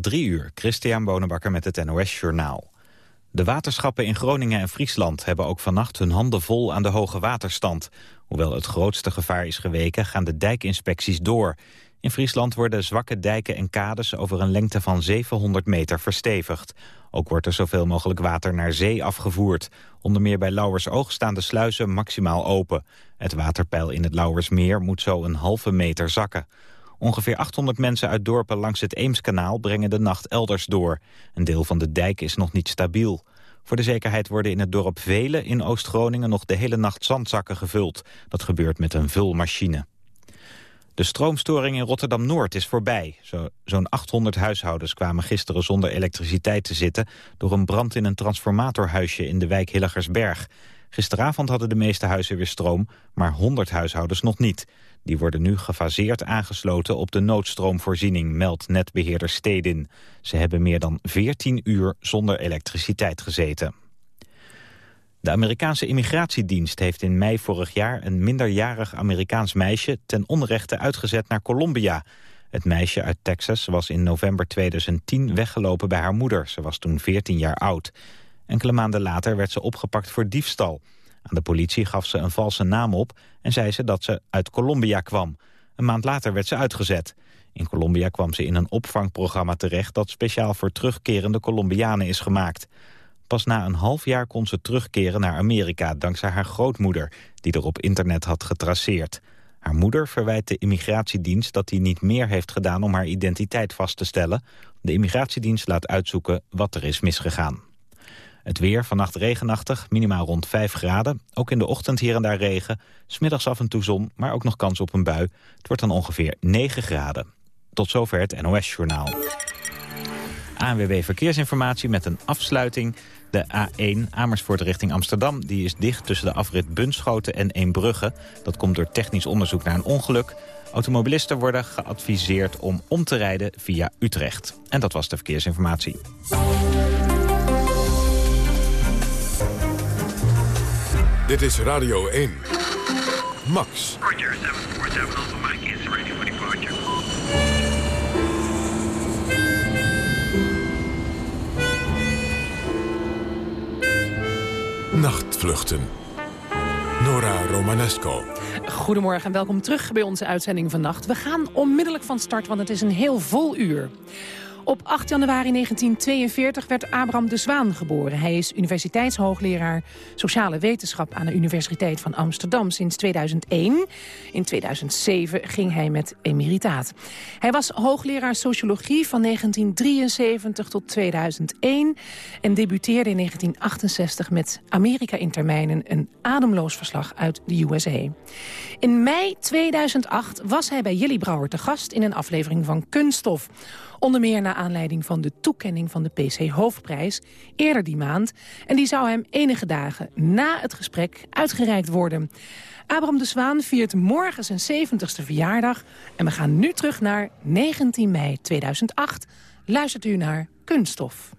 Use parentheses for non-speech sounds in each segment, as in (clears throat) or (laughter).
Drie uur, Christian Bonenbakker met het NOS Journaal. De waterschappen in Groningen en Friesland hebben ook vannacht hun handen vol aan de hoge waterstand. Hoewel het grootste gevaar is geweken, gaan de dijkinspecties door. In Friesland worden zwakke dijken en kades over een lengte van 700 meter verstevigd. Ook wordt er zoveel mogelijk water naar zee afgevoerd. Onder meer bij Lauwersoog staan de sluizen maximaal open. Het waterpeil in het Lauwersmeer moet zo een halve meter zakken. Ongeveer 800 mensen uit dorpen langs het Eemskanaal brengen de nacht elders door. Een deel van de dijk is nog niet stabiel. Voor de zekerheid worden in het dorp Velen in Oost-Groningen nog de hele nacht zandzakken gevuld. Dat gebeurt met een vulmachine. De stroomstoring in Rotterdam-Noord is voorbij. Zo'n 800 huishoudens kwamen gisteren zonder elektriciteit te zitten... door een brand in een transformatorhuisje in de wijk Hilligersberg. Gisteravond hadden de meeste huizen weer stroom, maar 100 huishoudens nog niet. Die worden nu gefaseerd aangesloten op de noodstroomvoorziening, meldt netbeheerder Stedin. Ze hebben meer dan 14 uur zonder elektriciteit gezeten. De Amerikaanse immigratiedienst heeft in mei vorig jaar een minderjarig Amerikaans meisje ten onrechte uitgezet naar Colombia. Het meisje uit Texas was in november 2010 weggelopen bij haar moeder. Ze was toen 14 jaar oud. Enkele maanden later werd ze opgepakt voor diefstal. Aan de politie gaf ze een valse naam op en zei ze dat ze uit Colombia kwam. Een maand later werd ze uitgezet. In Colombia kwam ze in een opvangprogramma terecht... dat speciaal voor terugkerende Colombianen is gemaakt. Pas na een half jaar kon ze terugkeren naar Amerika... dankzij haar grootmoeder, die er op internet had getraceerd. Haar moeder verwijt de immigratiedienst dat hij niet meer heeft gedaan... om haar identiteit vast te stellen. De immigratiedienst laat uitzoeken wat er is misgegaan. Het weer, vannacht regenachtig, minimaal rond 5 graden. Ook in de ochtend hier en daar regen. Smiddags af en toe zon, maar ook nog kans op een bui. Het wordt dan ongeveer 9 graden. Tot zover het NOS-journaal. ANWB Verkeersinformatie met een afsluiting. De A1 Amersfoort richting Amsterdam die is dicht tussen de afrit Bunschoten en Eembrugge. Dat komt door technisch onderzoek naar een ongeluk. Automobilisten worden geadviseerd om om te rijden via Utrecht. En dat was de verkeersinformatie. Dit is Radio 1. Max. Roger, 747 Alpha Mike is ready for departure. Nachtvluchten. Nora Romanesco. Goedemorgen en welkom terug bij onze uitzending vannacht. We gaan onmiddellijk van start, want het is een heel vol uur. Op 8 januari 1942 werd Abraham de Zwaan geboren. Hij is universiteitshoogleraar sociale wetenschap aan de Universiteit van Amsterdam sinds 2001. In 2007 ging hij met emeritaat. Hij was hoogleraar sociologie van 1973 tot 2001 en debuteerde in 1968 met Amerika in termijnen, een ademloos verslag uit de USA. In mei 2008 was hij bij Jelly Brouwer te gast in een aflevering van Kunststof. Onder meer naar aanleiding van de toekenning van de PC Hoofdprijs eerder die maand. En die zou hem enige dagen na het gesprek uitgereikt worden. Abraham de Zwaan viert morgen zijn 70ste verjaardag. En we gaan nu terug naar 19 mei 2008. Luistert u naar Kunststof.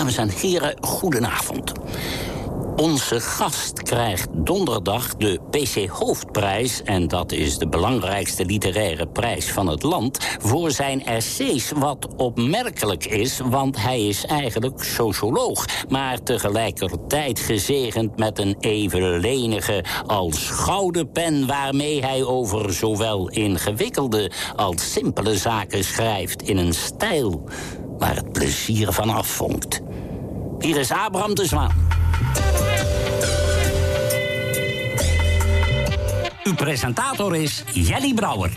Dames en heren, goedenavond. Onze gast krijgt donderdag de PC Hoofdprijs... en dat is de belangrijkste literaire prijs van het land... voor zijn essays, wat opmerkelijk is... want hij is eigenlijk socioloog... maar tegelijkertijd gezegend met een even lenige als gouden pen... waarmee hij over zowel ingewikkelde als simpele zaken schrijft... in een stijl waar het plezier van afvonkt. Hier is Abraham de Zwaan. Uw presentator is Jelly Brouwer.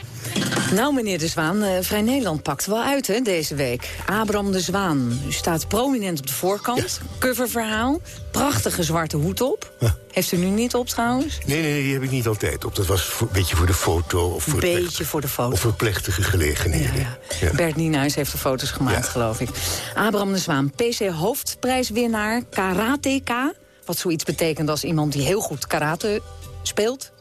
Nou, meneer De Zwaan, uh, Vrij Nederland pakt wel uit hè, deze week. Abraham De Zwaan, u staat prominent op de voorkant. Coververhaal, prachtige zwarte hoed op. Heeft u nu niet op trouwens? Nee, nee, die heb ik niet altijd op. Dat was een beetje voor de foto. Of voor Beetje plechtige, voor de foto. Of voor plechtige gelegenheden. Ja, ja. Bert Nienhuis heeft de foto's gemaakt, Ja. geloof ik. Abraham de Zwaan, PC hoofdprijswinnaar, karateka. Wat zoiets betekent als iemand die heel goed karate speelt.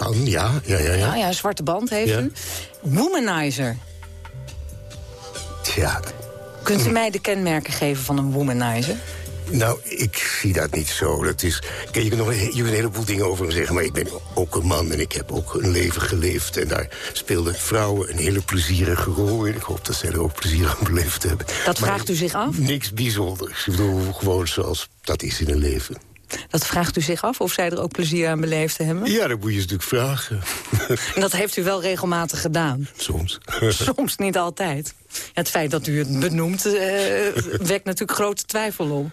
Kan, ja, ja, ja. ja. Nou ja, een zwarte band heeft u. Womanizer. Tja, Kunt u mij de kenmerken geven van een womanizer? Nou, ik zie dat niet zo. Dat is, kijk, je kunt nog een, je kunt een heleboel dingen over hem zeggen... maar ik ben ook een man en ik heb ook een leven geleefd. En daar speelden vrouwen een hele plezierige rol in. Ik hoop dat zij er ook plezier aan beleefd hebben. Dat Maar vraagt u zich af? Niks bijzonders. Ik bedoel, gewoon zoals dat is in een leven. Dat vraagt u zich af of zij er ook plezier aan beleefd hebben? Ja, dat moet je natuurlijk vragen. (laughs) En dat heeft u wel regelmatig gedaan. Soms. (laughs) Soms niet altijd. Het feit dat u het benoemt eh, wekt natuurlijk grote twijfel op.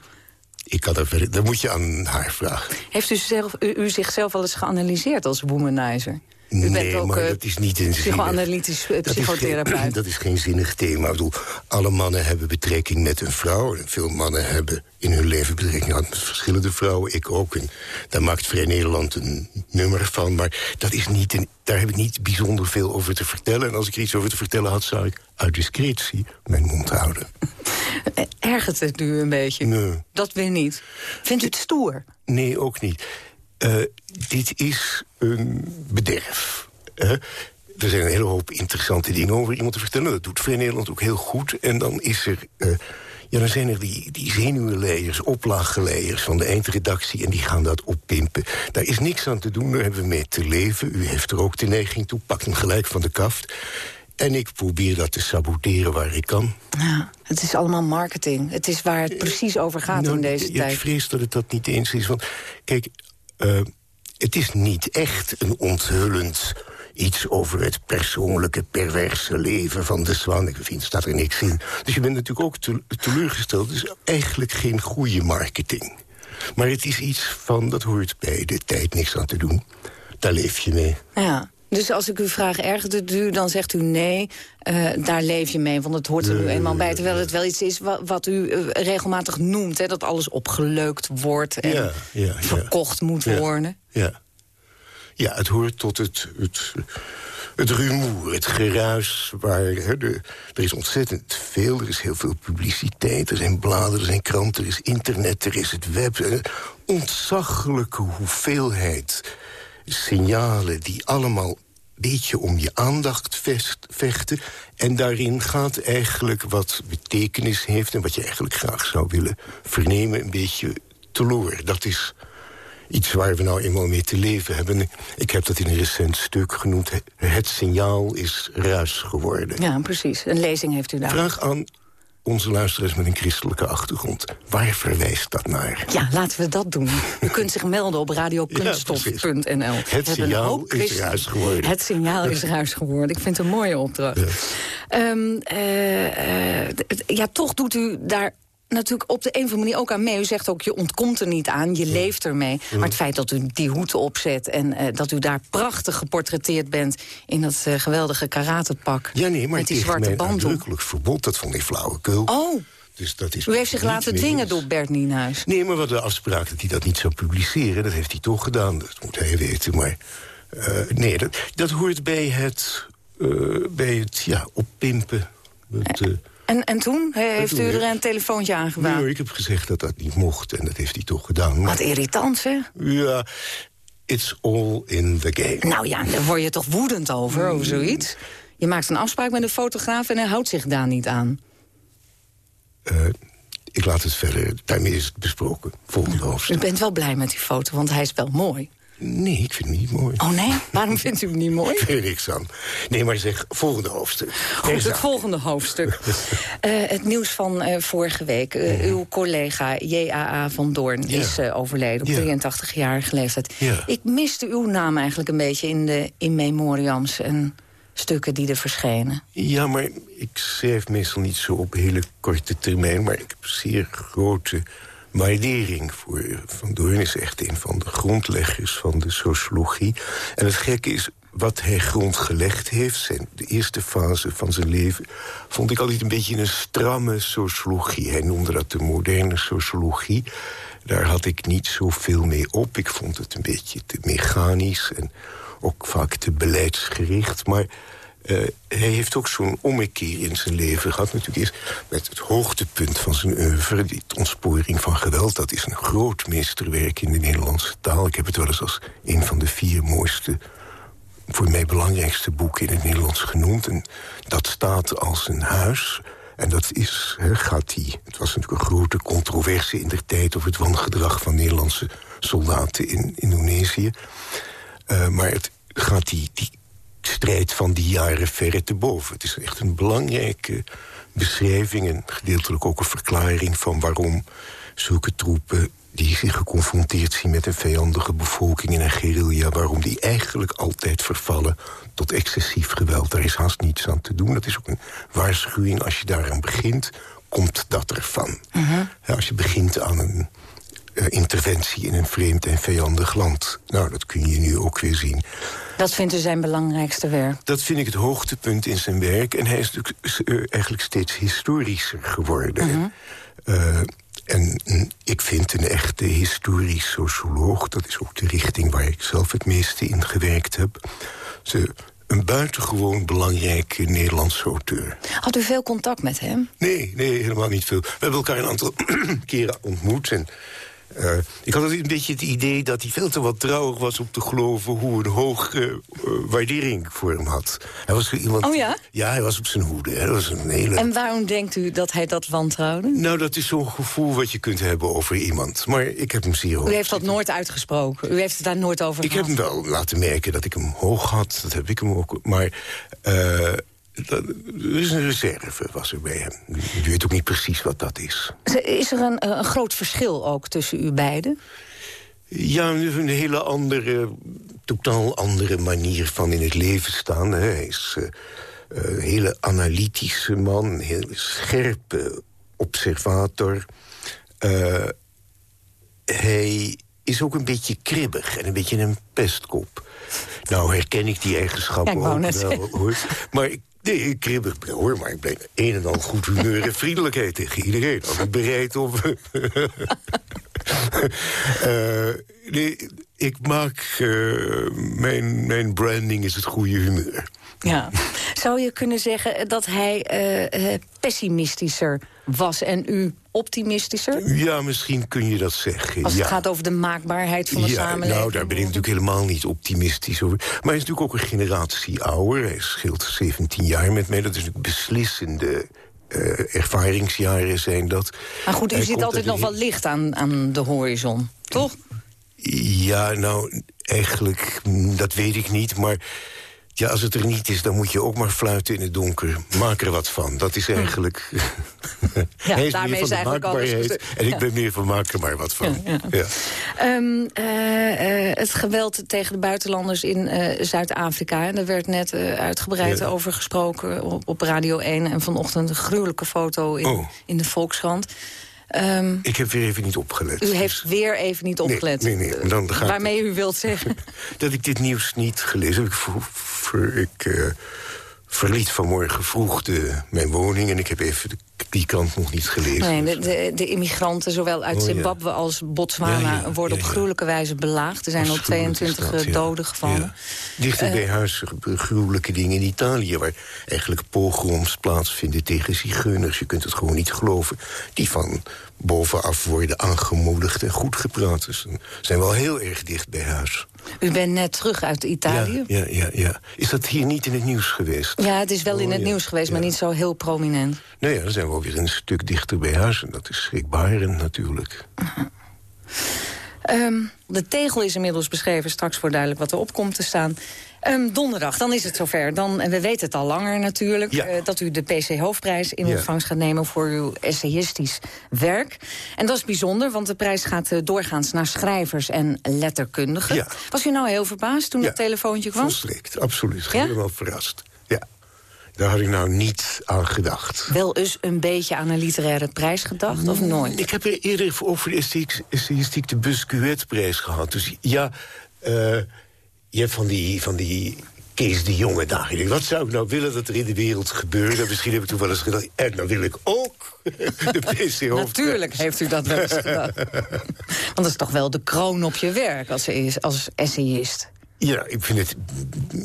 Ik kan dat verder... Dat moet je aan haar vragen. Heeft u, zelf, u, u zichzelf wel eens geanalyseerd als womanizer? U nee, bent ook maar eh, dat is niet een psychoanalytisch eh, Dat is geen- psychotherapeut. Dat is geen zinnig thema. Ik bedoel, alle mannen hebben betrekking met een vrouw. En veel mannen hebben in hun leven betrekking gehad met verschillende vrouwen. Ik ook. En daar maakt Vrij Nederland een nummer van. Maar dat is niet een, daar heb ik niet bijzonder veel over te vertellen. En als ik er iets over te vertellen had, zou ik uit discretie mijn mond houden. (laughs) Ergert het u een beetje? Nee. Dat weer niet. Vindt u het stoer? Nee, ook niet. Eh, dit is een bederf. hè. er zijn een hele hoop interessante dingen over iemand te vertellen. Dat doet Vrij Nederland ook heel goed. En dan is er... eh, ja, dan zijn er die, die oplaaggeleiers van de eindredactie... en die gaan dat oppimpen. Daar is niks aan te doen, daar hebben we mee te leven. U heeft er ook de neiging toe, pakt hem gelijk van de kaft. En ik probeer dat te saboteren waar ik kan. Ja, het is allemaal marketing. Het is waar het precies over gaat Nou, in deze ja, tijd. Ik vrees dat het dat niet eens is. Want kijk, eh, het is niet echt een onthullend iets over het persoonlijke, perverse leven van de zwan. Ik vind, staat er niks in. Dus je bent natuurlijk ook te- teleurgesteld. Het is eigenlijk geen goede marketing. Maar het is iets van, dat hoort bij de tijd niks aan te doen. Daar leef je mee. Ja. Dus als ik u vraag, ergert het u, dan zegt u nee, eh, daar leef je mee. Want het hoort er nu eenmaal bij. Terwijl het wel iets is wat, wat u eh, regelmatig noemt. Hè, dat alles opgeleukt wordt en Ja, ja, ja. verkocht moet Ja. worden. Ja. Ja, het hoort tot het, het, het rumoer, het geruis. Waar, hè, de, er is ontzettend veel, er is heel veel publiciteit. Er zijn bladen, er zijn kranten, er is internet, er is het web. Een ontzaglijke hoeveelheid signalen... die allemaal een beetje om je aandacht vechten. En daarin gaat eigenlijk wat betekenis heeft... en wat je eigenlijk graag zou willen vernemen, een beetje teloor. Dat is iets waar we nou eenmaal mee te leven hebben. Ik heb dat in een recent stuk genoemd. Het signaal is ruis geworden. Ja, precies. Een lezing heeft u daar. Vraag aan onze luisteraars met een christelijke achtergrond. Waar verwijst dat naar? Ja, laten we dat doen. U kunt zich melden op radiokunststof.nl. Het signaal is ruis geworden. Het signaal is ruis geworden. Ik vind het een mooie opdracht. Ehm, eh, eh, ja, toch doet u daar natuurlijk op de een of andere manier ook aan mee. U zegt ook, je ontkomt er niet aan, je leeft ermee. Maar het feit dat u die hoed opzet... en eh, dat u daar prachtig geportretteerd bent... in dat eh, geweldige karatepak Ja, nee, maar met die zwarte band uitdrukkelijk verbod, dat vond ik flauwekul. Oh, Dus dat is u heeft zich laten dwingen door Bert Nienhuis. Nee, maar wat de afspraak dat hij dat niet zou publiceren... dat heeft hij toch gedaan, dat moet hij weten. Maar eh, nee, dat, dat hoort bij het, bij het ja, oppimpen. Het, En, en toen He- heeft u er een telefoontje aangebracht? nee, ik heb gezegd dat dat niet mocht en dat heeft hij toch gedaan. Maar Wat irritant, zeg. ja, it's all in the game. Nou ja, daar word je toch woedend over, over zoiets? Je maakt een afspraak met een fotograaf en hij houdt zich daar niet aan. Eh, ik laat het verder, daarmee is het besproken. Volgende U hoofdstuk. bent wel blij met die foto, want hij is wel mooi. Nee, ik vind hem niet mooi. Oh nee? Waarom (laughs) vindt u hem niet mooi? Ik vind er niks aan. Nee, maar zeg, volgende hoofdstuk. Goed, het volgende hoofdstuk. (laughs) Eh, het nieuws van eh, vorige week. Eh, Uw collega J.A.A. van Doorn Ja. is overleden op Ja. 83-jarige leeftijd. Ja. Ik miste uw naam eigenlijk een beetje in de in memoriams en stukken die er verschenen. Ja, maar ik schrijf meestal niet zo op hele korte termijn... maar ik heb zeer grote waardering voor Van Doorn. is echt een van de grondleggers van de sociologie. En het gekke is, wat hij grondgelegd heeft... Zijn, de eerste fase van zijn leven... vond ik altijd een beetje een stramme sociologie. Hij noemde dat de moderne sociologie. Daar had ik niet zoveel mee op. Ik vond het een beetje te mechanisch... en ook vaak te beleidsgericht, maar... Eh, hij heeft ook zo'n ommekeer in zijn leven gehad. Natuurlijk eerst met het hoogtepunt van zijn oeuvre... die ontsporing van geweld. Dat is een groot meesterwerk in de Nederlandse taal. Ik heb het wel eens als een van de vier mooiste... voor mij belangrijkste boeken in het Nederlands genoemd. En dat staat als een huis. En dat is, hè, gaat die... Het was natuurlijk een grote controverse in der tijd... over het wangedrag van Nederlandse soldaten in Indonesië. Uh, maar het gaat die strijd van die jaren verre te boven. Het is echt een belangrijke beschrijving... en gedeeltelijk ook een verklaring van waarom zulke troepen die zich geconfronteerd zien met een vijandige bevolking in een guerrilla... waarom die eigenlijk altijd vervallen tot excessief geweld. Daar is haast niets aan te doen. Dat is ook een waarschuwing. Als je daaraan begint, komt dat ervan. Uh als je begint aan een uh, interventie in een vreemd en vijandig land. Nou, dat kun je nu ook weer zien. Dat vindt u zijn belangrijkste werk? Dat vind ik het hoogtepunt in zijn werk. En hij is natuurlijk uh, eigenlijk steeds historischer geworden. Uh -huh. En ik vind een echte historisch socioloog... dat is ook de richting waar ik zelf het meeste in gewerkt heb... Ze, een buitengewoon belangrijke Nederlandse auteur. Had u veel contact met hem? Nee, nee, helemaal niet veel. We hebben elkaar een aantal (clears throat) keren ontmoet... en uh, ik had een beetje het idee dat hij veel te wat trouwig was... om te geloven hoe een hoge uh, waardering voor hem had. Hij was iemand... Oh ja? Ja, hij was op zijn hoede. Hè. was een hele... En waarom denkt u dat hij dat wantrouwde? Nou, dat is zo'n gevoel wat je kunt hebben over iemand. Maar ik heb hem zeer hoog. U heeft dat nooit uitgesproken? U heeft het daar nooit over ik gehad? Ik heb hem wel laten merken dat ik hem hoog had. Dat heb ik hem ook. Maar... Uh, dat, is een reserve, was er bij hem. Je weet ook niet precies wat dat is. Is er een, een groot verschil ook tussen u beiden? Ja, een hele andere, totaal andere manier van in het leven staan. Hij is uh, een hele analytische man, een heel scherpe observator. Uh, hij is ook een beetje kribbig en een beetje een pestkop. Nou herken ik die eigenschappen ja, ook wel, hoor. Maar ik Nee, ik kribbig hoor, maar ik ben een en al goed humeur en vriendelijkheid tegen iedereen. Ik bereid om... uh, (laughs) nee, ik maak... Uh, mijn, mijn branding is het goede humeur. Ja. Zou je kunnen zeggen dat hij uh, pessimistischer was en u optimistischer? Ja, misschien kun je dat zeggen. Als het ja. gaat over de maakbaarheid van de ja, samenleving? Nou, daar ben ik natuurlijk helemaal niet optimistisch over. Maar hij is natuurlijk ook een generatie ouder. Hij scheelt 17 jaar met mij. Dat is natuurlijk beslissende uh, ervaringsjaren zijn dat. Maar goed, u hij ziet altijd nog wel licht aan, aan de horizon, toch? Ja, nou, eigenlijk, dat weet ik niet, maar... Ja, als het er niet is, dan moet je ook maar fluiten in het donker. Maak er wat van. Dat is eigenlijk... Ja, (laughs) Hij is daarmee meer is eigenlijk alles... En ik ben meer van maak er maar wat van. Ja, Ja. Um, uh, uh, het geweld tegen de buitenlanders in uh, Zuid-Afrika. En daar werd net uitgebreid over gesproken op, op Radio 1. En vanochtend een gruwelijke foto in, Oh. in de Volkskrant. Um, Ik heb weer even niet opgelet. u heeft weer even niet opgelet. nee, nee, dan ga ik- Waarmee u wilt zeggen. (laughs) dat ik dit nieuws niet gelezen heb. Ik, ver- ik eh, verliet vanmorgen vroeg de, mijn woning... en ik heb even de, die kant nog niet gelezen. Nee, de, de, de immigranten, zowel uit Oh, ja. Zimbabwe als Botswana... Ja, ja, worden op gruwelijke wijze belaagd. Er zijn al Afschuwelijk is 22 dat, ja. doden gevallen. Dichter Eh, bij huis gebeuren gruwelijke dingen in Italië... waar eigenlijk pogroms plaatsvinden tegen zigeuners. Je kunt het gewoon niet geloven. Die van bovenaf worden aangemoedigd en goed gepraat. Dus ze zijn wel heel erg dicht bij huis. U bent net terug uit Italië. Ja, ja, ja, ja. Is dat hier niet in het nieuws geweest? Ja, het is wel in Oh, het ja. nieuws geweest, maar niet zo heel prominent. Nou ja, dan zijn we alweer een stuk dichter bij huis. En dat is schrikbarend natuurlijk. Ehm, de tegel is inmiddels beschreven. Straks wordt duidelijk wat erop komt te staan. Ehm, donderdag, dan is het zover. Dan, en we weten het al langer natuurlijk... Ja. eh, dat u de PC Hoofdprijs in ontvangst gaat nemen... voor uw essayistisch werk. En dat is bijzonder, want de prijs gaat eh, doorgaans naar schrijvers en letterkundigen. Ja. Was u nou heel verbaasd toen het telefoontje kwam? Volstrekt, absoluut. Helemaal verrast. Ja. Daar had ik nou niet aan gedacht. Wel eens een beetje aan een literaire prijs gedacht, of nooit? Ik heb er eerder over de essayistiek- de Buscuet-prijs gehad. Dus ja, eh, je hebt van die, van die Kees de Jonge dagen. Wat zou ik nou willen dat er in de wereld gebeurde? Misschien heb ik toen wel eens gedacht... en dan wil ik ook (laughs) de PC. Natuurlijk heeft u dat wel eens gedaan. (laughs) Want dat is toch wel de kroon op je werk als, als essayist. Ja, ik vind het.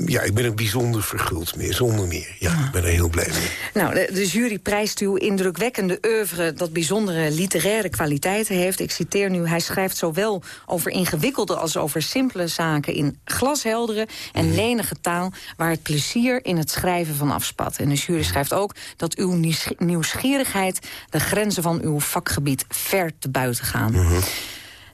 Ja, ik ben er bijzonder verguld mee, zonder meer. Ja, ik ben er heel blij mee. Nou, de, de jury prijst uw indrukwekkende oeuvre... dat bijzondere literaire kwaliteiten heeft. Ik citeer nu, hij schrijft zowel over ingewikkelde... als over simpele zaken in glasheldere en Mhm. lenige taal... waar het plezier in het schrijven van afspat. En de jury schrijft ook dat uw nieuws- nieuwsgierigheid... de grenzen van uw vakgebied ver te buiten gaan. Mhm.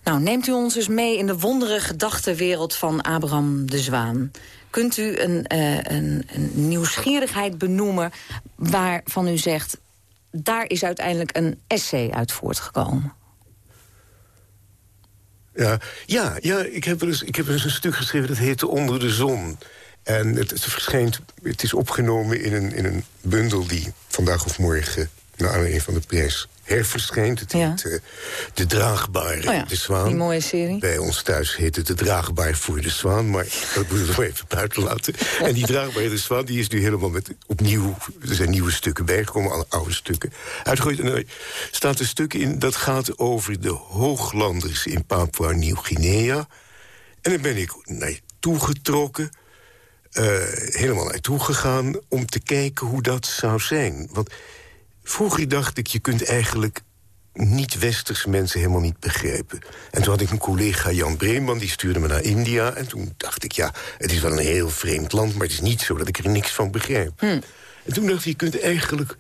Nou, neemt u ons eens mee in de wondere gedachtenwereld van Abraham de Zwaan. Kunt u een, eh, een, een nieuwsgierigheid benoemen waarvan u zegt... daar is uiteindelijk een essay uit voortgekomen? Ja, ja, ja ik, heb er eens, ik heb een stuk geschreven dat heette Onder de Zon. En het, het verschijnt, het is opgenomen in een, in een bundel die vandaag of morgen... naar aanleiding van de prijs herverschijnt. Het Ja. heet eh, De Draagbare Oh ja, de Zwaan. die mooie serie. Bij ons thuis heet het De Draagbaar voor de Zwaan. Maar (laughs) dat moet ik nog even buiten laten. En die Draagbare de Zwaan die is nu helemaal met opnieuw... Er zijn nieuwe stukken bijgekomen, alle oude stukken. Uitgegooid. En er staat een stuk in dat gaat over de hooglanders in Papua-Nieuw-Guinea. En daar ben ik naartoe getrokken. eh, helemaal naartoe gegaan om te kijken hoe dat zou zijn. Want vroeger dacht ik, je kunt eigenlijk niet-westerse mensen helemaal niet begrijpen. En toen had ik een collega Jan Breeman, die stuurde me naar India... en toen dacht ik, ja, het is wel een heel vreemd land... maar het is niet zo dat ik er niks van begrijp. En toen dacht ik, je kunt eigenlijk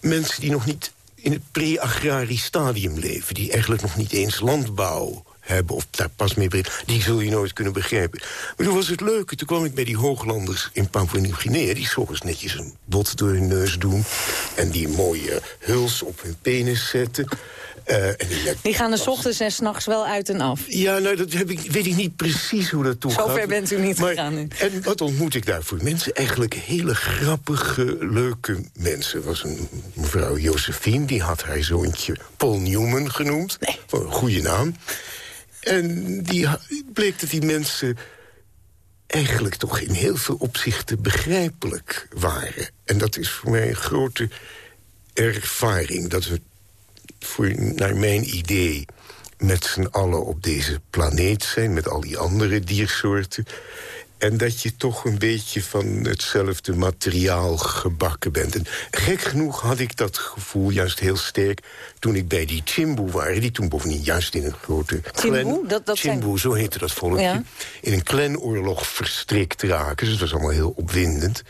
mensen die nog niet in het pre-agrarisch stadium leven... die eigenlijk nog niet eens landbouw hebben of daar pas mee beginnen... die zul je nooit kunnen begrijpen. Maar toen was het leuke, toen kwam ik bij die hooglanders in Papua-Nieuw-Guinea... die s'ochtends netjes een bot door hun neus doen... en die mooie huls op hun penis zetten... Eh, en die, Die gaan er 's ochtends en s'nachts wel uit en af. ja, nou, dat heb ik, weet ik niet precies hoe dat toe gaat. Zover bent u niet maar, gegaan nu. En wat ontmoet ik daar voor mensen? Eigenlijk hele grappige, leuke mensen. Er was een mevrouw Josephine, die had haar zoontje Paul Newman genoemd. Nee. Een goede naam. En die bleek dat die mensen eigenlijk toch in heel veel opzichten begrijpelijk waren. En dat is voor mij een grote ervaring. Dat we voor, naar mijn idee met z'n allen op deze planeet zijn... met al die andere diersoorten... en dat je toch een beetje van hetzelfde materiaal gebakken bent. En gek genoeg had ik dat gevoel juist heel sterk... toen ik bij die Chimbu waren... die toen bovendien juist in een grote... Chimbu? clan- Dat- dat zijn- Chimbu, zo heette dat volkje. Ja. In een clanoorlog verstrikt raken. Dus het was allemaal heel opwindend.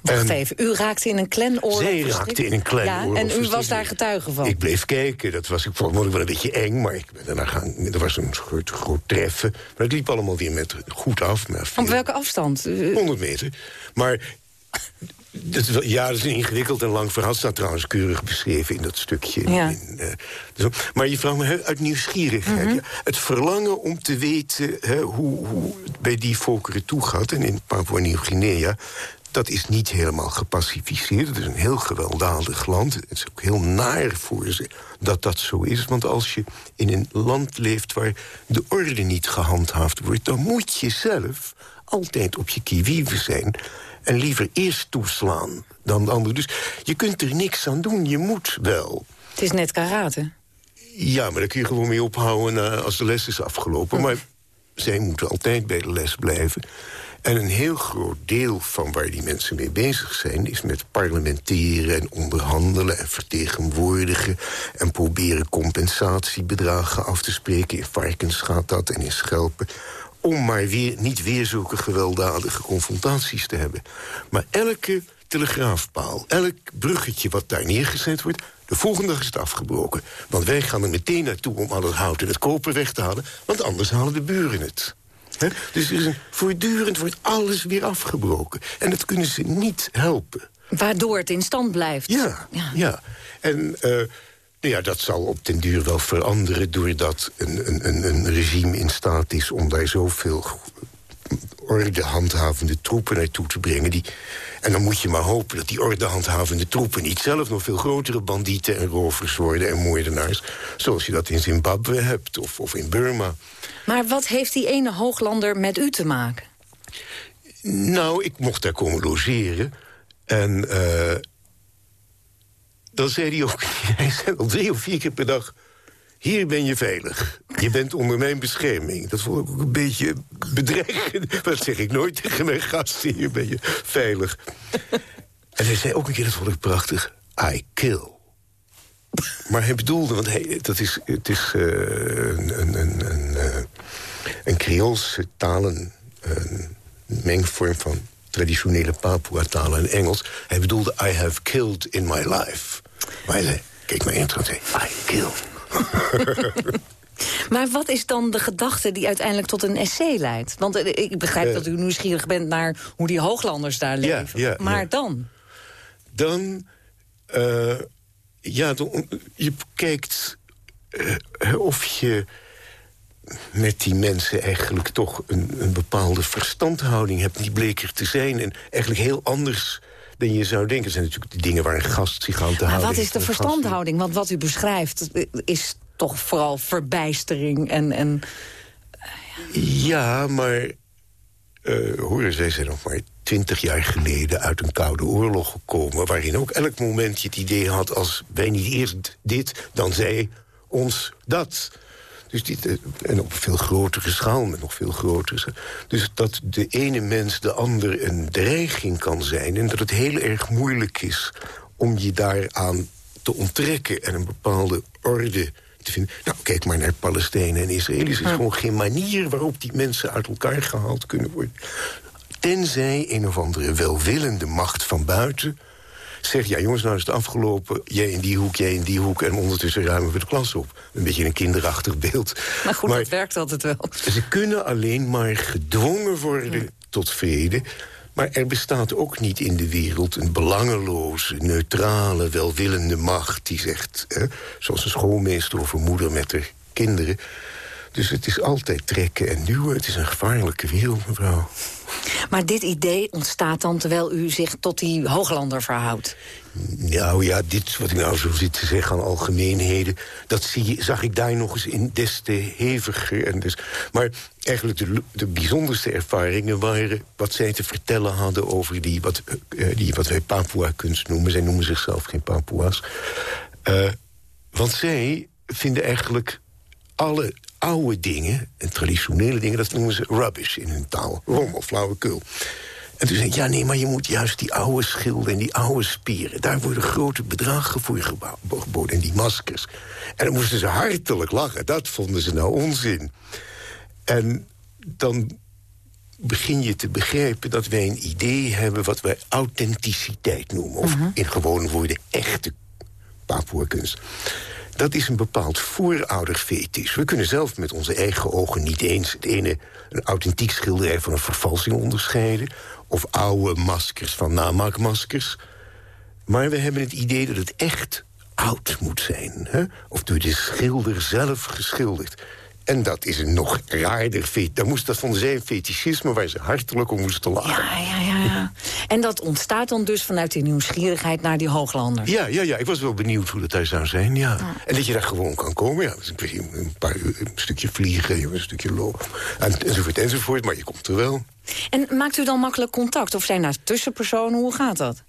Wacht En- even, u raakte in een clanoorlog zij raakte in een klein Ja, en u was daar getuige van? Ik bleef kijken. Dat was, ik vond het wel een beetje eng, maar ik ben daarna gaan, er was een groot, groot treffen. Maar het liep allemaal weer met goed af. Veel- Op welke afstand? U- 100 meter. Maar ja, dat is een ingewikkeld en lang verhaal. Staat trouwens keurig beschreven in dat stukje. Ja. In, eh, zo. Maar je vraagt me uit nieuwsgierigheid. Mhm. ja. Het verlangen om te weten hè, hoe, hoe het bij die volkeren toegaat. En in Papua-Nieuw-Guinea... Dat is niet helemaal gepacificeerd. Het is een heel gewelddadig land. Het is ook heel naar voor ze dat dat zo is. Want als je in een land leeft waar de orde niet gehandhaafd wordt... dan moet je zelf altijd op je kiewieven zijn... en liever eerst toeslaan dan de ander. Dus je kunt er niks aan doen, je moet wel. Het is net karate. Ja, maar daar kun je gewoon mee ophouden eh, als de les is afgelopen. Maar zij moeten altijd bij de les blijven. En een heel groot deel van waar die mensen mee bezig zijn... is met parlementeren en onderhandelen en vertegenwoordigen... en proberen compensatiebedragen af te spreken. In varkens gaat dat en in schelpen om maar weer, niet weer zulke gewelddadige confrontaties te hebben. Maar elke telegraafpaal, elk bruggetje wat daar neergezet wordt... de volgende dag is het afgebroken. Want wij gaan er meteen naartoe om al het hout en het koper weg te halen... want anders halen de buren het. Dus er is een, voortdurend wordt alles weer afgebroken. En dat kunnen ze niet helpen. Waardoor het in stand blijft. Ja, ja. En eh, nou ja, dat zal op den duur wel veranderen... doordat een, een, een, een regime in staat is om daar zoveel ordehandhavende troepen naartoe te brengen. Die, en dan moet je maar hopen dat die ordehandhavende troepen... niet zelf nog veel grotere bandieten en rovers worden en moordenaars... zoals je dat in Zimbabwe hebt of, of in Burma. Maar wat heeft die ene hooglander met u te maken? Nou, ik mocht daar komen logeren. En eh dan zei hij ook... (laughs) Hij zei al drie of vier keer per dag... hier ben je veilig. Je bent onder mijn bescherming. Dat vond ik ook een beetje bedreigend. (laughs) Dat zeg ik nooit tegen mijn gasten. Hier ben je veilig. En hij zei ook een keer, dat vond ik prachtig... I kill. Maar hij bedoelde, want hij, dat is, het is uh, een, een, een, een, uh, een Creoolse taal... een, mengvorm van traditionele Papua-talen en Engels. Hij bedoelde, I have killed in my life. Maar hij zei, kijk maar intro, zei, I kill. (laughs) Maar wat is dan de gedachte die uiteindelijk tot een essay leidt? Want uh, ik begrijp uh, dat u nieuwsgierig bent naar hoe die hooglanders daar leven. Ja, ja, maar ja. dan? Dan, uh, ja, dan, je kijkt of je met die mensen eigenlijk toch een, een bepaalde verstandhouding hebt. Die bleek er te zijn en eigenlijk heel anders dan je zou denken. Zijn natuurlijk de dingen waar een gast zich aan te maar houden wat is de verstandhouding? Want wat u beschrijft is toch vooral verbijstering en... en ja, maar uh, horen, zij zijn nog maar twintig jaar geleden uit een koude oorlog gekomen... waarin ook elk moment je het idee had... als wij niet eerst dit, dan zij ons dat. Dus dit, en op veel grotere schaal, met nog veel grotere Dus dat de ene mens de ander een dreiging kan zijn... en dat het heel erg moeilijk is om je daaraan te onttrekken... en een bepaalde orde te vinden. Nou, kijk maar naar Palestijnen en Israëli's. Er is gewoon geen manier waarop die mensen uit elkaar gehaald kunnen worden. Tenzij een of andere welwillende macht van buiten zegt... ja jongens, nou is het afgelopen, jij in die hoek, jij in die hoek... en ondertussen ruimen we de klas op. Een beetje een kinderachtig beeld. (laughs) Maar goed, maar, dat werkt altijd wel. Ze kunnen alleen maar gedwongen worden ja. tot vrede... Maar er bestaat ook niet in de wereld een belangeloze, neutrale, welwillende macht... die zegt, hè, zoals een schoolmeester of een moeder met haar kinderen... Dus het is altijd trekken en duwen. Het is een gevaarlijke wereld, mevrouw. Maar dit idee ontstaat dan terwijl u zich tot die hooglander verhoudt? Nou ja, dit wat ik nou zo zit te zeggen aan algemeenheden... dat zie, zag ik daar nog eens in des te heviger. En dus, maar eigenlijk de, de bijzonderste ervaringen waren... wat zij te vertellen hadden over die wat, uh, die, wat wij Papua-kunst noemen. Zij noemen zichzelf geen Papua's. Uh, want zij vinden eigenlijk alle oude dingen en traditionele dingen... dat noemen ze rubbish in hun taal, rommel, flauwekul. En toen zei ik, ja nee, maar je moet juist die oude schilden en die oude spieren... daar worden grote bedragen voor geboden en die maskers. En dan moesten ze hartelijk lachen, dat vonden ze nou onzin. En dan begin je te begrijpen dat wij een idee hebben... wat wij authenticiteit noemen, of uh -huh. in gewone woorden echte Papua-kunst dat is een bepaald voorouderfetisch. We kunnen zelf met onze eigen ogen niet eens... het ene een authentiek schilderij van een vervalsing onderscheiden... of oude maskers van namaakmaskers. Maar we hebben het idee dat het echt oud moet zijn. Hè? Of door de schilder zelf geschilderd. En dat is een nog raarder fet. Dat, moest, dat vonden zij een fetischisme waar ze hartelijk om moesten lachen. Ja, ja, ja, ja. En dat ontstaat dan dus vanuit die nieuwsgierigheid naar die hooglanders? Ja, ja, ja. Ik was wel benieuwd hoe dat daar zou zijn, ja. ja. En dat je daar gewoon kan komen, ja. Dus ik weet, een, paar uur, een stukje vliegen, een stukje lopen. En, enzovoort, enzovoort. Maar je komt er wel. En maakt u dan makkelijk contact? Of zijn daar tussenpersonen? Hoe gaat dat?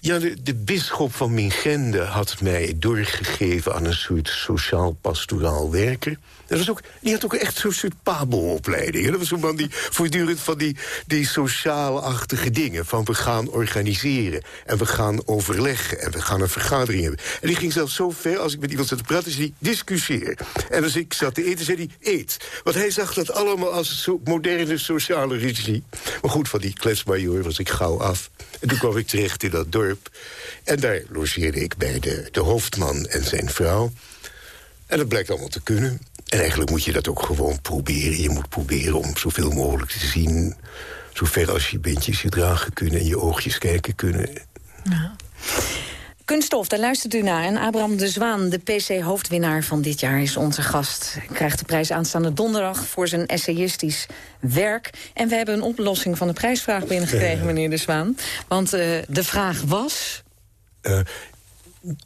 Ja, de, de bisschop van Mingende had mij doorgegeven aan een soort sociaal-pastoraal werker. Ook, die had ook echt zo'n soort pabo-opleiding. Dat was zo'n man die voortdurend van die, die sociaal-achtige dingen... van we gaan organiseren en we gaan overleggen... en we gaan een vergadering hebben. En die ging zelfs zo ver, als ik met iemand zat te praten... zei hij, discussieer. En als ik zat te eten, zei hij, eet. Want hij zag dat allemaal als een moderne sociale regie. Maar goed, van die kletsmajor was ik gauw af. En toen kwam ik terecht in dat dorp. En daar logeerde ik bij de, de hoofdman en zijn vrouw. En dat blijkt allemaal te kunnen. En eigenlijk moet je dat ook gewoon proberen. Je moet proberen om zoveel mogelijk te zien... zo ver als je beentjes je dragen kunnen en je oogjes kijken kunnen. Ja. Kunststof, daar luistert u naar. En Abraham de Zwaan, de PC-hoofdwinnaar van dit jaar, is onze gast. Hij krijgt de prijs aanstaande donderdag voor zijn essayistisch werk. En we hebben een oplossing van de prijsvraag binnengekregen, meneer de Zwaan. Want uh, de vraag was... Uh,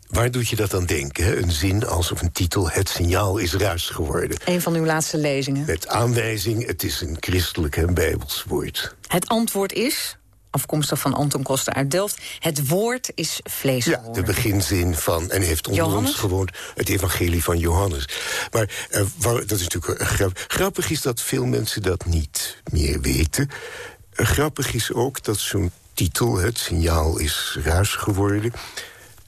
Waar doet je dat aan denken? Een zin als of een titel, het signaal is ruis geworden. Een van uw laatste lezingen. Met aanwijzing, het is een christelijk en bijbels woord. Het antwoord is? afkomstig van Anton Koster uit Delft. Het woord is vlees Ja, geworden. de beginzin van, en heeft onder Johannes? ons gewoond, het evangelie van Johannes. Maar eh, waar- dat is natuurlijk wel grappig. Grappig is dat veel mensen dat niet meer weten. Eh, grappig is ook dat zo'n titel, het signaal is ruis geworden...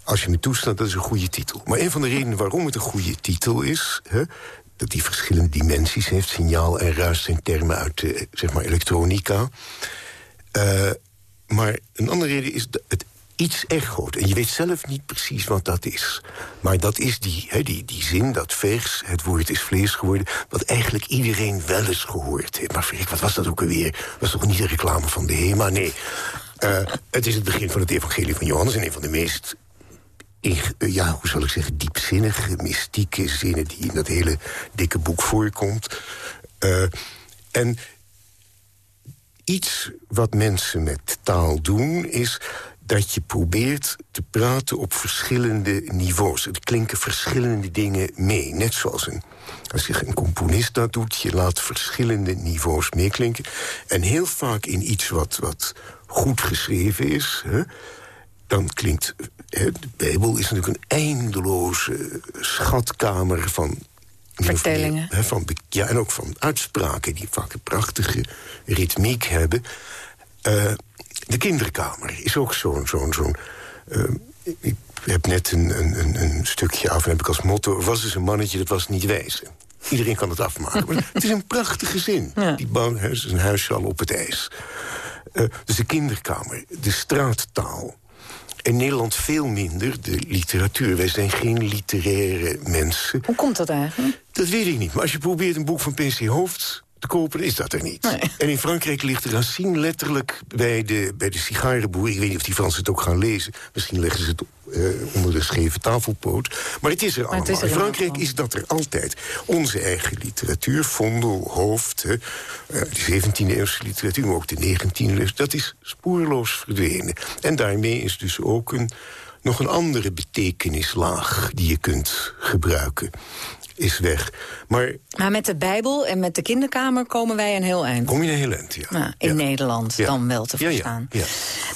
als je me toestaat, dat is een goede titel. Maar een van de redenen waarom het een goede titel is... Hè, dat die verschillende dimensies heeft, signaal en ruis zijn termen uit de, zeg maar, elektronica... Eh, maar een andere reden is dat het iets echoot. En je weet zelf niet precies wat dat is. Maar dat is die, die, die zin, dat vers, het woord is vlees geworden... wat eigenlijk iedereen wel eens gehoord heeft. Maar Freek, wat was dat ook alweer? Was toch niet de reclame van de HEMA? Nee. Eh, het is het begin van het evangelie van Johannes... en een van de meest eh, ja, hoe zal ik zeggen, diepzinnige, mystieke zinnen... die in dat hele dikke boek voorkomt. Eh, en iets wat mensen met taal doen... is dat je probeert te praten op verschillende niveaus. Er klinken verschillende dingen mee. Net zoals een, als je een componist dat doet... je laat verschillende niveaus meeklinken. En heel vaak in iets wat, wat goed geschreven is... Hè, dan klinkt... Hè, de Bijbel is natuurlijk een eindeloze schatkamer van... Vertellingen. van, be- ja, en ook van uitspraken die vaak een prachtige ritmiek hebben. Eh, de kinderkamer is ook zo'n... zo'n zo'n eh, ik heb net een, een, een, een stukje af en heb ik als motto... was dus een mannetje, dat was niet wijzen. Iedereen kan het afmaken. Maar het is een prachtige zin. (laughs) Die bouwt hè, zijn huisje al op het ijs. Eh, dus de kinderkamer, de straattaal. In Nederland veel minder de literatuur. Wij zijn geen literaire mensen. Hoe komt dat eigenlijk? Dat weet ik niet. Maar als je probeert een boek van PC Hoofd te kopen, is dat er niet. En in Frankrijk ligt Racine letterlijk bij de, bij de sigarenboer. Ik weet niet of die Fransen het ook gaan lezen. Misschien leggen ze het eh, onder de scheve tafelpoot. Maar het is er allemaal. is er in Frankrijk allemaal. is dat er altijd. Onze eigen literatuur, Vondel, Hoofd... eh, de 17e-eeuwse literatuur, maar ook de 19e eeuw... dat is spoorloos verdwenen. En daarmee is dus ook een, nog een andere betekenislaag... die je kunt gebruiken, is weg. Maar Maar met de Bijbel en met de kinderkamer komen wij een heel eind. kom je een heel eind, ja. Nou, in Ja. Nederland Ja. dan wel te verstaan. ja.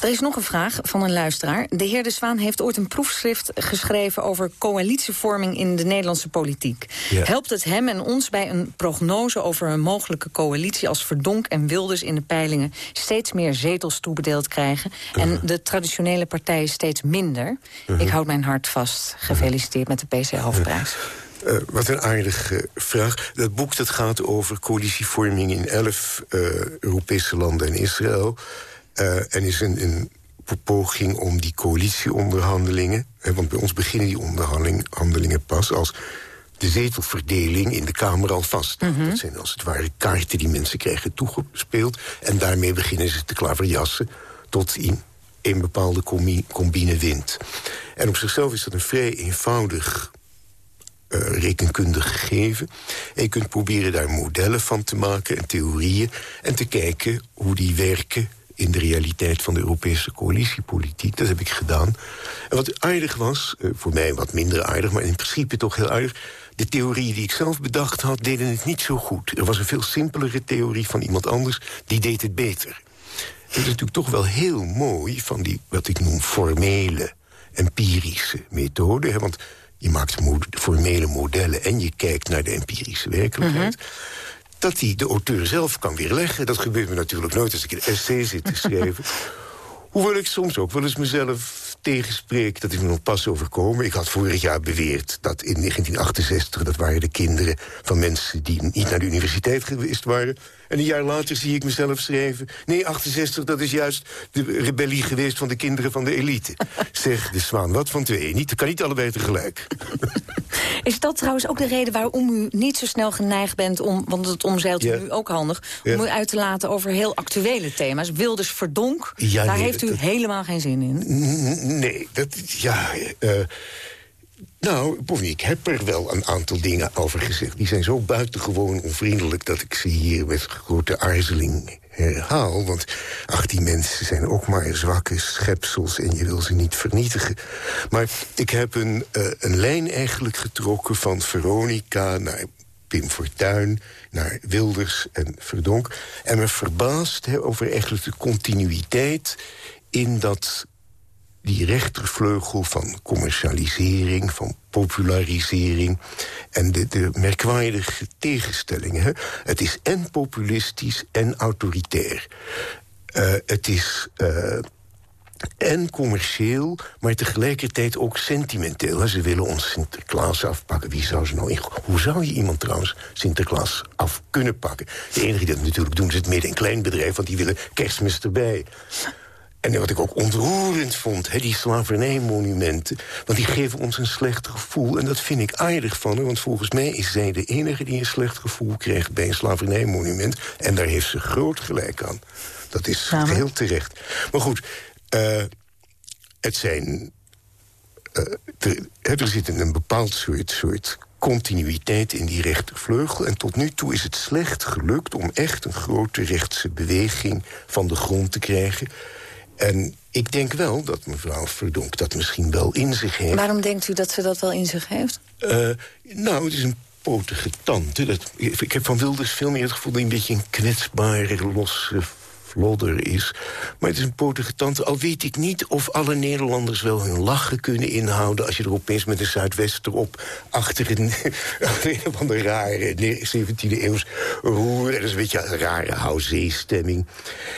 Er is nog een vraag van een luisteraar. De heer De Zwaan heeft ooit een proefschrift geschreven... over coalitievorming in de Nederlandse politiek. Helpt het hem en ons bij een prognose over een mogelijke coalitie... als Verdonk en Wilders in de peilingen steeds meer zetels toebedeeld krijgen... Uh-huh. en de traditionele partijen steeds minder? Ik houd mijn hart vast. Gefeliciteerd met de PC-hoofdprijs. Eh, wat een aardige vraag. Dat boek dat gaat over coalitievorming in elf eh, Europese landen en Israël. eh, en is een, een poging om die coalitieonderhandelingen... hè, want bij ons beginnen die onderhandelingen pas... als de zetelverdeling in de Kamer al vast. Dat zijn als het ware kaarten die mensen krijgen toegespeeld... en daarmee beginnen ze te klaverjassen tot in een bepaalde combi- combine wint. En op zichzelf is dat een vrij eenvoudig rekenkundig gegeven. En je kunt proberen daar modellen van te maken en theorieën... en te kijken hoe die werken in de realiteit van de Europese coalitiepolitiek. Dat heb ik gedaan. En wat aardig was, eh, voor mij wat minder aardig... maar in principe toch heel aardig... de theorieën die ik zelf bedacht had, deden het niet zo goed. Er was een veel simpelere theorie van iemand anders, die deed het beter. Het is natuurlijk toch wel heel mooi van die, wat ik noem, formele, empirische methode. Want je maakt mo- formele modellen en je kijkt naar de empirische werkelijkheid. Dat die de auteur zelf kan weerleggen. Dat gebeurt me natuurlijk nooit als ik een essay zit te schrijven. (laughs) Hoewel ik soms ook wel eens mezelf tegenspreek, dat is me nog pas overkomen. Ik had vorig jaar beweerd dat in 1968... dat waren de kinderen van mensen die niet naar de universiteit geweest waren. En een jaar later zie ik mezelf schrijven... nee, 68, dat is juist de rebellie geweest van de kinderen van de elite. (laughs) zeg, de zwaan, wat van twee? Niet, kan niet allebei tegelijk. (laughs) Is dat trouwens ook de reden waarom u niet zo snel geneigd bent om, want het omzeilt u Ja. nu ook handig, Ja. om u uit te laten over heel actuele thema's. Wilders verdonk, Ja, daar nee, heeft u dat- helemaal geen zin in. Nee, dat, ja... eh, nou, ik heb er wel een aantal dingen over gezegd. Die zijn zo buitengewoon onvriendelijk... dat ik ze hier met grote aarzeling herhaal. Want ach, die mensen zijn ook maar zwakke schepsels... en je wil ze niet vernietigen. Maar ik heb een, eh, een lijn eigenlijk getrokken van Veronica... naar Pim Fortuyn, naar Wilders en Verdonk. En me verbaast he, over eigenlijk de continuïteit in dat die rechtervleugel van commercialisering, van popularisering... en de, de merkwaardige tegenstellingen. Hè? Het is en populistisch en autoritair. Uh, het is... Uh, en commercieel, maar tegelijkertijd ook sentimenteel. Ze willen ons Sinterklaas afpakken. Wie zou ze nou in... Hoe zou je iemand trouwens Sinterklaas af kunnen pakken? De enige die dat natuurlijk doen is het midden- en kleinbedrijf... want die willen kerstmis erbij. En wat ik ook ontroerend vond, die slavernijmonumenten... want die geven ons een slecht gevoel. En dat vind ik aardig van haar, want volgens mij is zij de enige... die een slecht gevoel krijgt bij een slavernijmonument. En daar heeft ze groot gelijk aan. Dat is ja, maar... heel terecht. Maar goed, uh, het zijn... Uh, er, er zit een bepaald soort, soort continuïteit in die rechtervleugel. En tot nu toe is het slecht gelukt om echt een grote rechtse beweging van de grond te krijgen. En ik denk wel dat mevrouw Verdonk dat misschien wel in zich heeft. Waarom denkt u dat ze dat wel in zich heeft? Uh, nou, het is een potige tante. Dat, ik heb van Wilders veel meer het gevoel dat hij een beetje een kwetsbare, losse vlodder is. Maar het is een potige tante. Al weet ik niet of alle Nederlanders wel hun lachen kunnen inhouden... als je er opeens met een zuidwester op achter een, (laughs) van de rare 17e eeuws roer... dat is een beetje een rare houzee-stemming.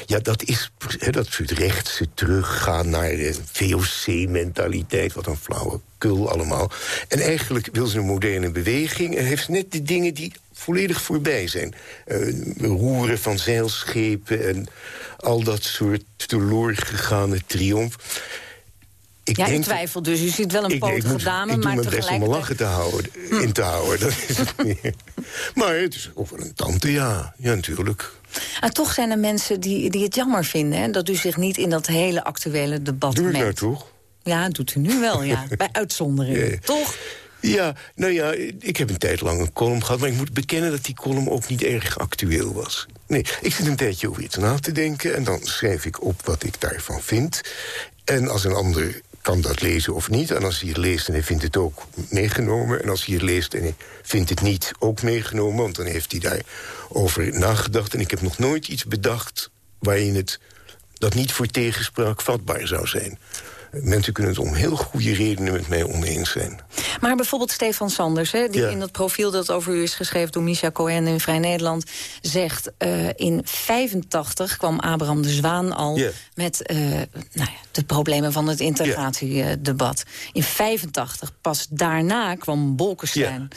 Ja, dat is dat rechtse teruggaan naar de VOC-mentaliteit. Wat een flauwe allemaal. En eigenlijk wil ze een moderne beweging... en heeft net de dingen die volledig voorbij zijn. Uh, roeren van zeilschepen en al dat soort teloor gegane triomf. Ik ja, denk, twijfelt dus. U ziet wel een potige dame, ik maar tegelijkertijd... best om lachen te houden, hm. in te houden. Dat is het (laughs) meer. Maar het is over een tante, ja. Ja, natuurlijk. En toch zijn er mensen die, die het jammer vinden... Hè, dat u zich niet in dat hele actuele debat Doe. Doe nou toch? Ja, doet u nu wel, ja. (laughs) Bij uitzondering. Ja. Toch? Ja, nou ja, ik heb een tijd lang een column gehad... maar ik moet bekennen dat die column ook niet erg actueel was. Nee, ik zit een tijdje over iets na te denken... en dan schrijf ik op wat ik daarvan vind. En als een ander kan dat lezen of niet. En als hij het leest en hij vindt het ook meegenomen... en als hij het leest en hij vindt het niet ook meegenomen... want dan heeft hij daarover nagedacht. En ik heb nog nooit iets bedacht waarin het dat niet voor tegenspraak vatbaar zou zijn. Mensen kunnen het om heel goede redenen met mij oneens zijn. Maar bijvoorbeeld Stefan Sanders, hè, die in dat profiel dat over u is geschreven... door Misha Cohen in Vrij Nederland, zegt... Uh, in 85 kwam Abraham de Zwaan al met uh, nou ja, de problemen van het integratiedebat. In 85, pas daarna kwam Bolkestein.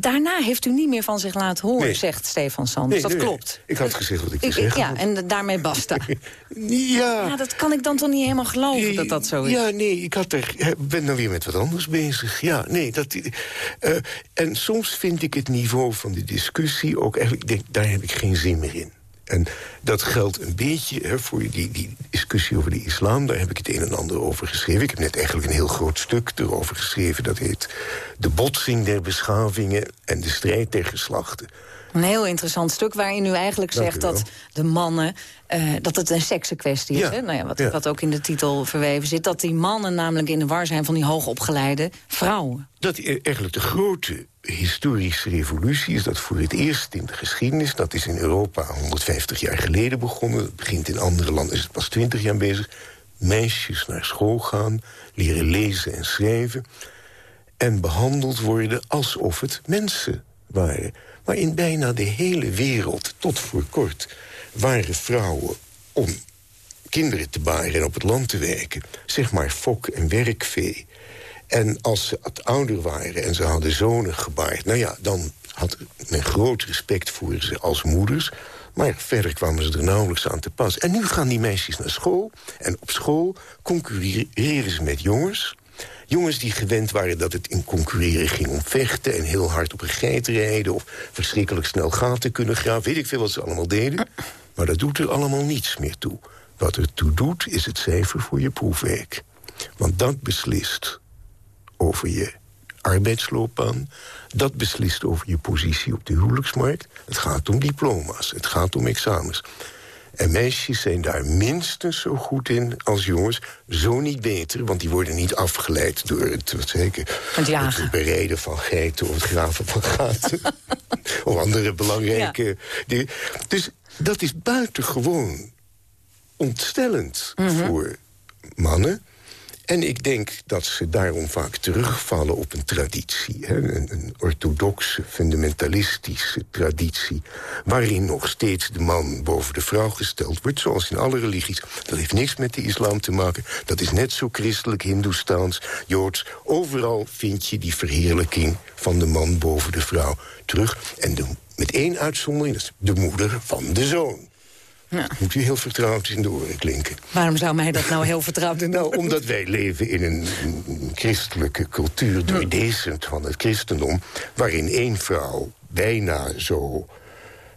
Daarna heeft u niet meer van zich laten horen, zegt Stefan Sanders. dat klopt. Ik had gezegd wat ik zeggen Ja, en daarmee basta. (laughs) ja. ja. Dat kan ik dan toch niet helemaal geloven dat dat zo is? Ja, nee, ik had er, ben dan weer met wat anders bezig. Ja, nee, dat... Uh, en soms vind ik het niveau van de discussie ook eigenlijk... Denk, daar heb ik geen zin meer in. En dat geldt een beetje hè, voor die, die discussie over de islam. Daar heb ik het een en ander over geschreven. Ik heb net eigenlijk een heel groot stuk erover geschreven. Dat heet De botsing der beschavingen en de strijd der geslachten. Een heel interessant stuk waarin u eigenlijk zegt dat de mannen... Uh, dat het een seksenkwestie is. Hè? Nou ja, wat, wat ook in de titel verweven zit. Dat die mannen namelijk in de war zijn van die hoogopgeleide vrouwen. Dat eigenlijk de grote historische revolutie is dat voor het eerst in de geschiedenis... dat is in Europa 150 jaar geleden begonnen... dat begint in andere landen, is het pas 20 jaar bezig... meisjes naar school gaan, leren lezen en schrijven... en behandeld worden alsof het mensen waren. Maar in bijna de hele wereld, tot voor kort... waren vrouwen om kinderen te baren en op het land te werken... zeg maar fok- en werkvee... En als ze wat ouder waren en ze hadden zonen gebaard... nou ja, dan had men groot respect voor ze als moeders... maar verder kwamen ze er nauwelijks aan te pas. En nu gaan die meisjes naar school. En op school concurreren ze met jongens... Jongens die gewend waren dat het in concurreren ging om vechten... en heel hard op een geit rijden of verschrikkelijk snel gaten kunnen graven. Weet ik veel wat ze allemaal deden. Maar dat doet er allemaal niets meer toe. Wat er toe doet, is het cijfer voor je proefwerk. Want dat beslist over je arbeidsloopbaan. Dat beslist over je positie op de huwelijksmarkt. Het gaat om diploma's, het gaat om examens. En meisjes zijn daar minstens zo goed in als jongens. Zo niet beter, want die worden niet afgeleid door het, wat zeker, Het het bereiden van geiten of het graven van gaten. (laughs) of andere belangrijke dingen. Dus dat is buitengewoon ontstellend voor mannen. En ik denk dat ze daarom vaak terugvallen op een traditie. Hè? Een, orthodoxe, fundamentalistische traditie... waarin nog steeds de man boven de vrouw gesteld wordt... zoals in alle religies. Dat heeft niks met de islam te maken. Dat is net zo christelijk, hindoestaans, joods. Overal vind je die verheerlijking van de man boven de vrouw terug. En met één uitzondering, dat is de moeder van de zoon. Ja. Moet u heel vertrouwd in de oren klinken. Waarom zou mij dat nou heel vertrouwd in Nou, omdat wij leven in een, een christelijke cultuur... doordezend van het christendom... waarin één vrouw bijna zo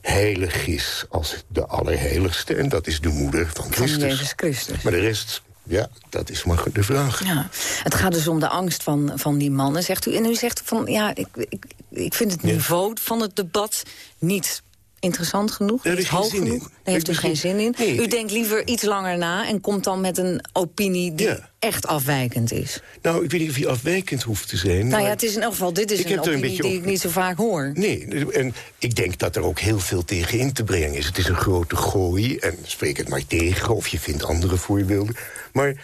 heilig is als de allerheiligste... en dat is de moeder van van Christus. Jezus Christus? Maar de rest, ja, dat is maar de vraag. Ja, het gaat dus om de angst van, van die mannen, zegt u. En u zegt van, ja, ik, ik, ik vind het niveau van het debat niet interessant genoeg, Daar niet hoog genoeg. Daar heeft u geen zin in. Nee, u denkt liever iets langer na en komt dan met een opinie die Ja. echt afwijkend is. Nou, ik weet niet of hij afwijkend hoeft te zijn. Nou ja, het is in elk geval, dit is een opinie die ik niet zo vaak hoor. Nee, en ik denk dat er ook heel veel tegen in te brengen is. Het is een grote gooi en spreek het maar tegen... of je vindt andere voorbeelden. Maar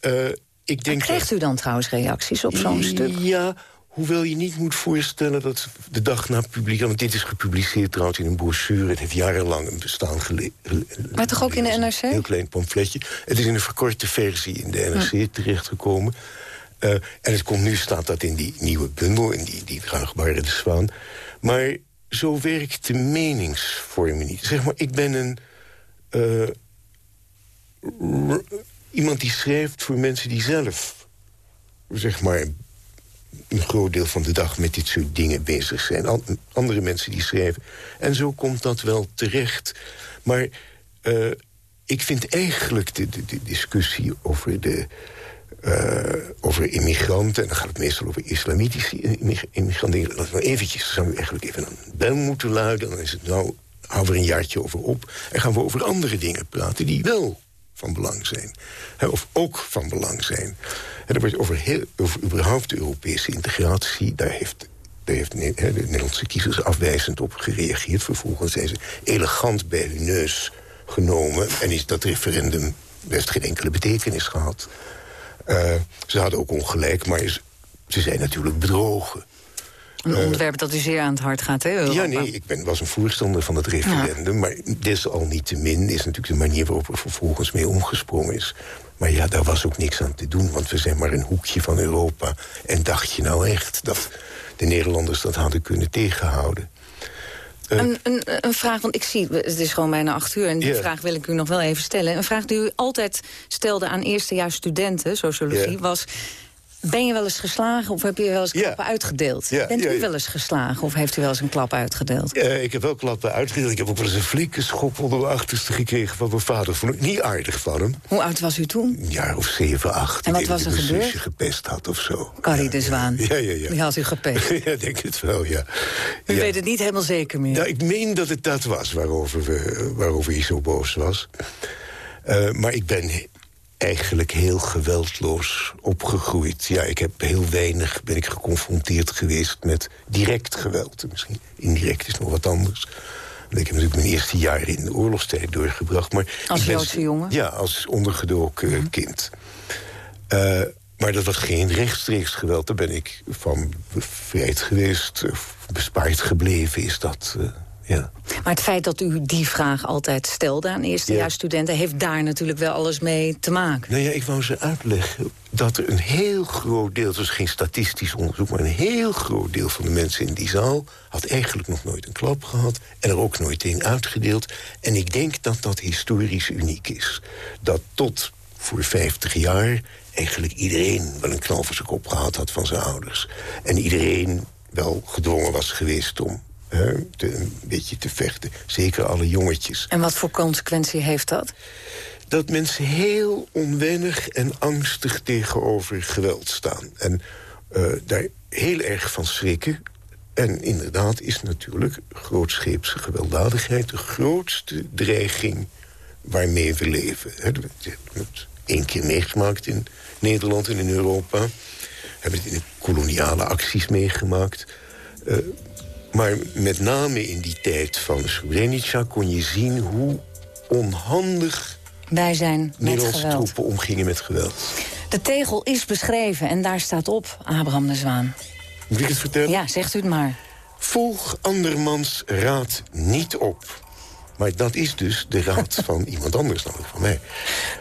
eh, ik denk... Krijgt u dan trouwens reacties op zo'n stuk? Ja, hoewel je niet moet voorstellen dat de dag na publiek... want dit is gepubliceerd trouwens in een brochure... het heeft jarenlang een bestaan geleden. Maar toch ook in de NRC? Een heel klein pamfletje. Het is in een verkorte versie in de NRC terechtgekomen. Eh, en het komt nu, staat dat in die nieuwe bundel... in die, die draagbare De Zwaan. Maar zo werkt de meningsvorming niet. Zeg maar, ik ben een... eh, iemand die schrijft voor mensen die zelf... zeg maar een groot deel van de dag met dit soort dingen bezig zijn. An- andere mensen die schrijven. En zo komt dat wel terecht. Maar eh, ik vind eigenlijk de, de, discussie over de... eh, over immigranten, en dan gaat het meestal over islamitische immig- immigranten. Dat nou eventjes, zou u eigenlijk even een bel moeten luiden. Dan is het nou, houden we er een jaartje over op. En gaan we over andere dingen praten die wel van belang zijn. Of ook van belang zijn. En wordt over, heel, over überhaupt de Europese integratie... daar heeft, heeft de Nederlandse kiezers afwijzend op gereageerd. Vervolgens zijn ze elegant bij hun neus genomen... en is dat referendum best geen enkele betekenis gehad. Eh, ze hadden ook ongelijk, maar ze zijn natuurlijk bedrogen. Een onderwerp dat u zeer aan het hart gaat, hè? Europa. Ja, nee, ik ben, was een voorstander van het referendum. Maar desalniettemin is natuurlijk de manier waarop er vervolgens mee omgesprongen is. Maar ja, daar was ook niks aan te doen, want we zijn maar een hoekje van Europa. En dacht je nou echt dat de Nederlanders dat hadden kunnen tegenhouden? Een, een, een vraag, want ik zie, het is gewoon bijna acht uur... en die vraag wil ik u nog wel even stellen. Een vraag die u altijd stelde aan eerstejaars studenten, sociologie, was... Ben je wel eens geslagen of heb je wel eens Ja. klappen uitgedeeld? Ja, Bent ja, u wel eens geslagen of heeft u wel eens een klap uitgedeeld? Eh, ik heb wel klappen uitgedeeld. Ik heb ook wel eens een flinke schop onder mijn achterste gekregen van mijn vader. Vond ik niet aardig van hem. Hoe oud was u toen? Een jaar of zeven, acht. En wat was er gebeurd? zusje gepest had of zo. Carrie de Zwaan. Ja, ja, ja. Die had u gepest. (laughs) ja, ik denk het wel, ja. U weet het niet helemaal zeker meer. Ja, ik meen dat het dat was waarover, we, waarover hij zo boos was. Eh, maar ik ben eigenlijk heel geweldloos opgegroeid. Ja, ik heb heel weinig ben ik geconfronteerd geweest met direct geweld. Misschien indirect is nog wat anders. Want ik heb natuurlijk mijn eerste jaren in de oorlogstijd doorgebracht. Maar Als Joodse jongen? Ja, als ondergedoken Mhm. kind. Eh, maar dat was geen rechtstreeks geweld. Daar ben ik van bevrijd geweest. bespaard gebleven is dat, eh, ja. Maar het feit dat u die vraag altijd stelde aan eerstejaarsstudenten... heeft daar natuurlijk wel alles mee te maken. Nou ja, ik wou ze uitleggen dat er een heel groot deel... het was geen statistisch onderzoek, maar een heel groot deel van de mensen in die zaal... had eigenlijk nog nooit een klap gehad en er ook nooit een uitgedeeld. En ik denk dat dat historisch uniek is. Dat tot voor 50 jaar eigenlijk iedereen wel een knal voor zijn kop gehad had van zijn ouders. En iedereen wel gedwongen was geweest om hè, te, een beetje te vechten. Zeker alle jongetjes En wat voor consequentie heeft dat? dat mensen heel onwennig en angstig tegenover geweld staan. En eh, daar heel erg van schrikken. En inderdaad is natuurlijk grootscheepse gewelddadigheid... de grootste dreiging waarmee we leven. We hebben het één keer meegemaakt in Nederland en in Europa. We hebben het in de koloniale acties meegemaakt. Uh, maar met name in die tijd van Srebrenica kon je zien hoe onhandig... Wij zijn met Nederlandse geweld. troepen omgingen met geweld. De tegel is beschreven en daar staat op, Abraham de Zwaan. Moet ik het vertellen? Ja, zegt u het maar. Volg andermans raad niet op. Maar dat is dus de raad (laughs) van iemand anders, namelijk van mij.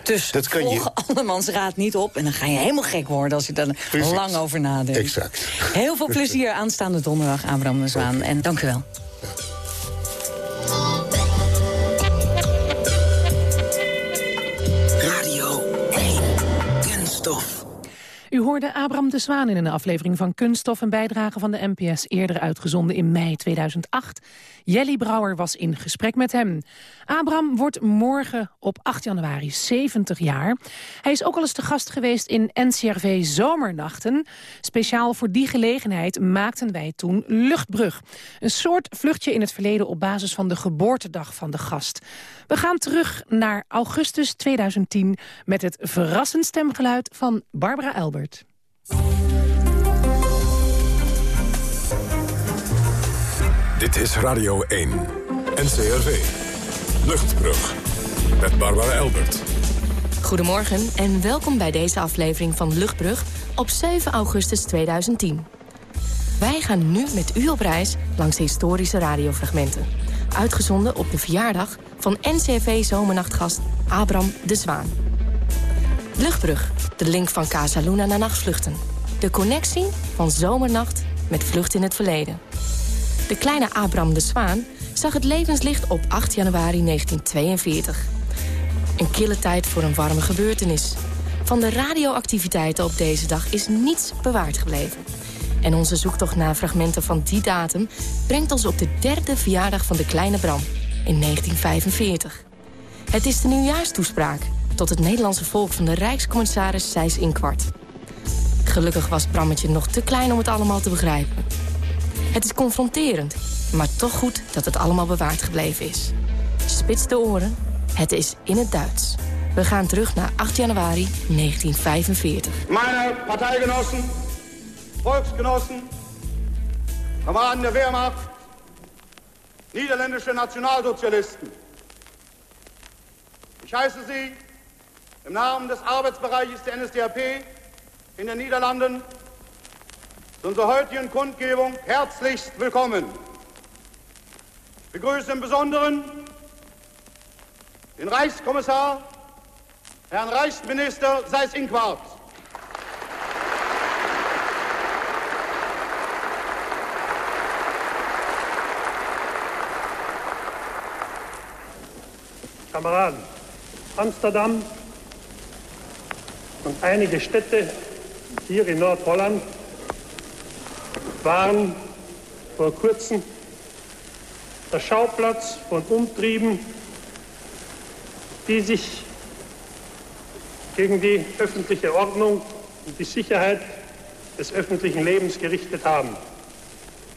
Dus Dat kan volg je- andermans raad niet op... en dan ga je helemaal gek worden als je daar lang over nadenkt. Exact. Heel veel plezier aanstaande donderdag, Abraham de Zwaan. En dank u wel. U hoorde Abraham de Zwaan in een aflevering van Kunststof... een bijdrage van de NPS eerder uitgezonden in mei 2008. Jelly Brouwer was in gesprek met hem. Abraham wordt morgen op 8 januari 70 jaar. Hij is ook al eens te gast geweest in NCRV Zomernachten. Speciaal voor die gelegenheid maakten wij toen Luchtbrug. Een soort vluchtje in het verleden op basis van de geboortedag van de gast. We gaan terug naar augustus 2010 met het verrassend stemgeluid van Barbara Elbert. Dit is Radio 1. NCRV. Luchtbrug. Met Barbara Elbert. Goedemorgen en welkom bij deze aflevering van Luchtbrug op 7 augustus 2010. Wij gaan nu met u op reis langs historische radiofragmenten. Uitgezonden op de verjaardag van NCV zomernachtgast Abram de Zwaan. Luchtbrug, de link van Casa Luna naar nachtvluchten. De connectie van zomernacht met vlucht in het verleden. De kleine Abram de Zwaan zag het levenslicht op 8 januari 1942. Een kille tijd voor een warme gebeurtenis. Van de radioactiviteiten op deze dag is niets bewaard gebleven. En onze zoektocht naar fragmenten van die datum... brengt ons op de derde verjaardag van de kleine Bram in 1945. Het is de nieuwjaarstoespraak tot het Nederlandse volk... van de Rijkscommissaris Sijs Inkwart. Gelukkig was Brammetje nog te klein om het allemaal te begrijpen. Het is confronterend, maar toch goed dat het allemaal bewaard gebleven is. Spits de oren, het is in het Duits. We gaan terug naar 8 januari 1945. Meine Parteigenossen, Volksgenossen, Kameraden der Wehrmacht, niederländische Nationalsozialisten. Ich heiße Sie im Namen des Arbeitsbereiches der NSDAP in den Niederlanden zu unserer heutigen Kundgebung herzlichst willkommen. Ich begrüße im Besonderen den Reichskommissar, Herrn Reichsminister Seyß-Inquart. Kameraden, Amsterdam und einige Städte hier in Nordholland waren vor kurzem der Schauplatz von Umtrieben, die sich gegen die öffentliche Ordnung und die Sicherheit des öffentlichen Lebens gerichtet haben.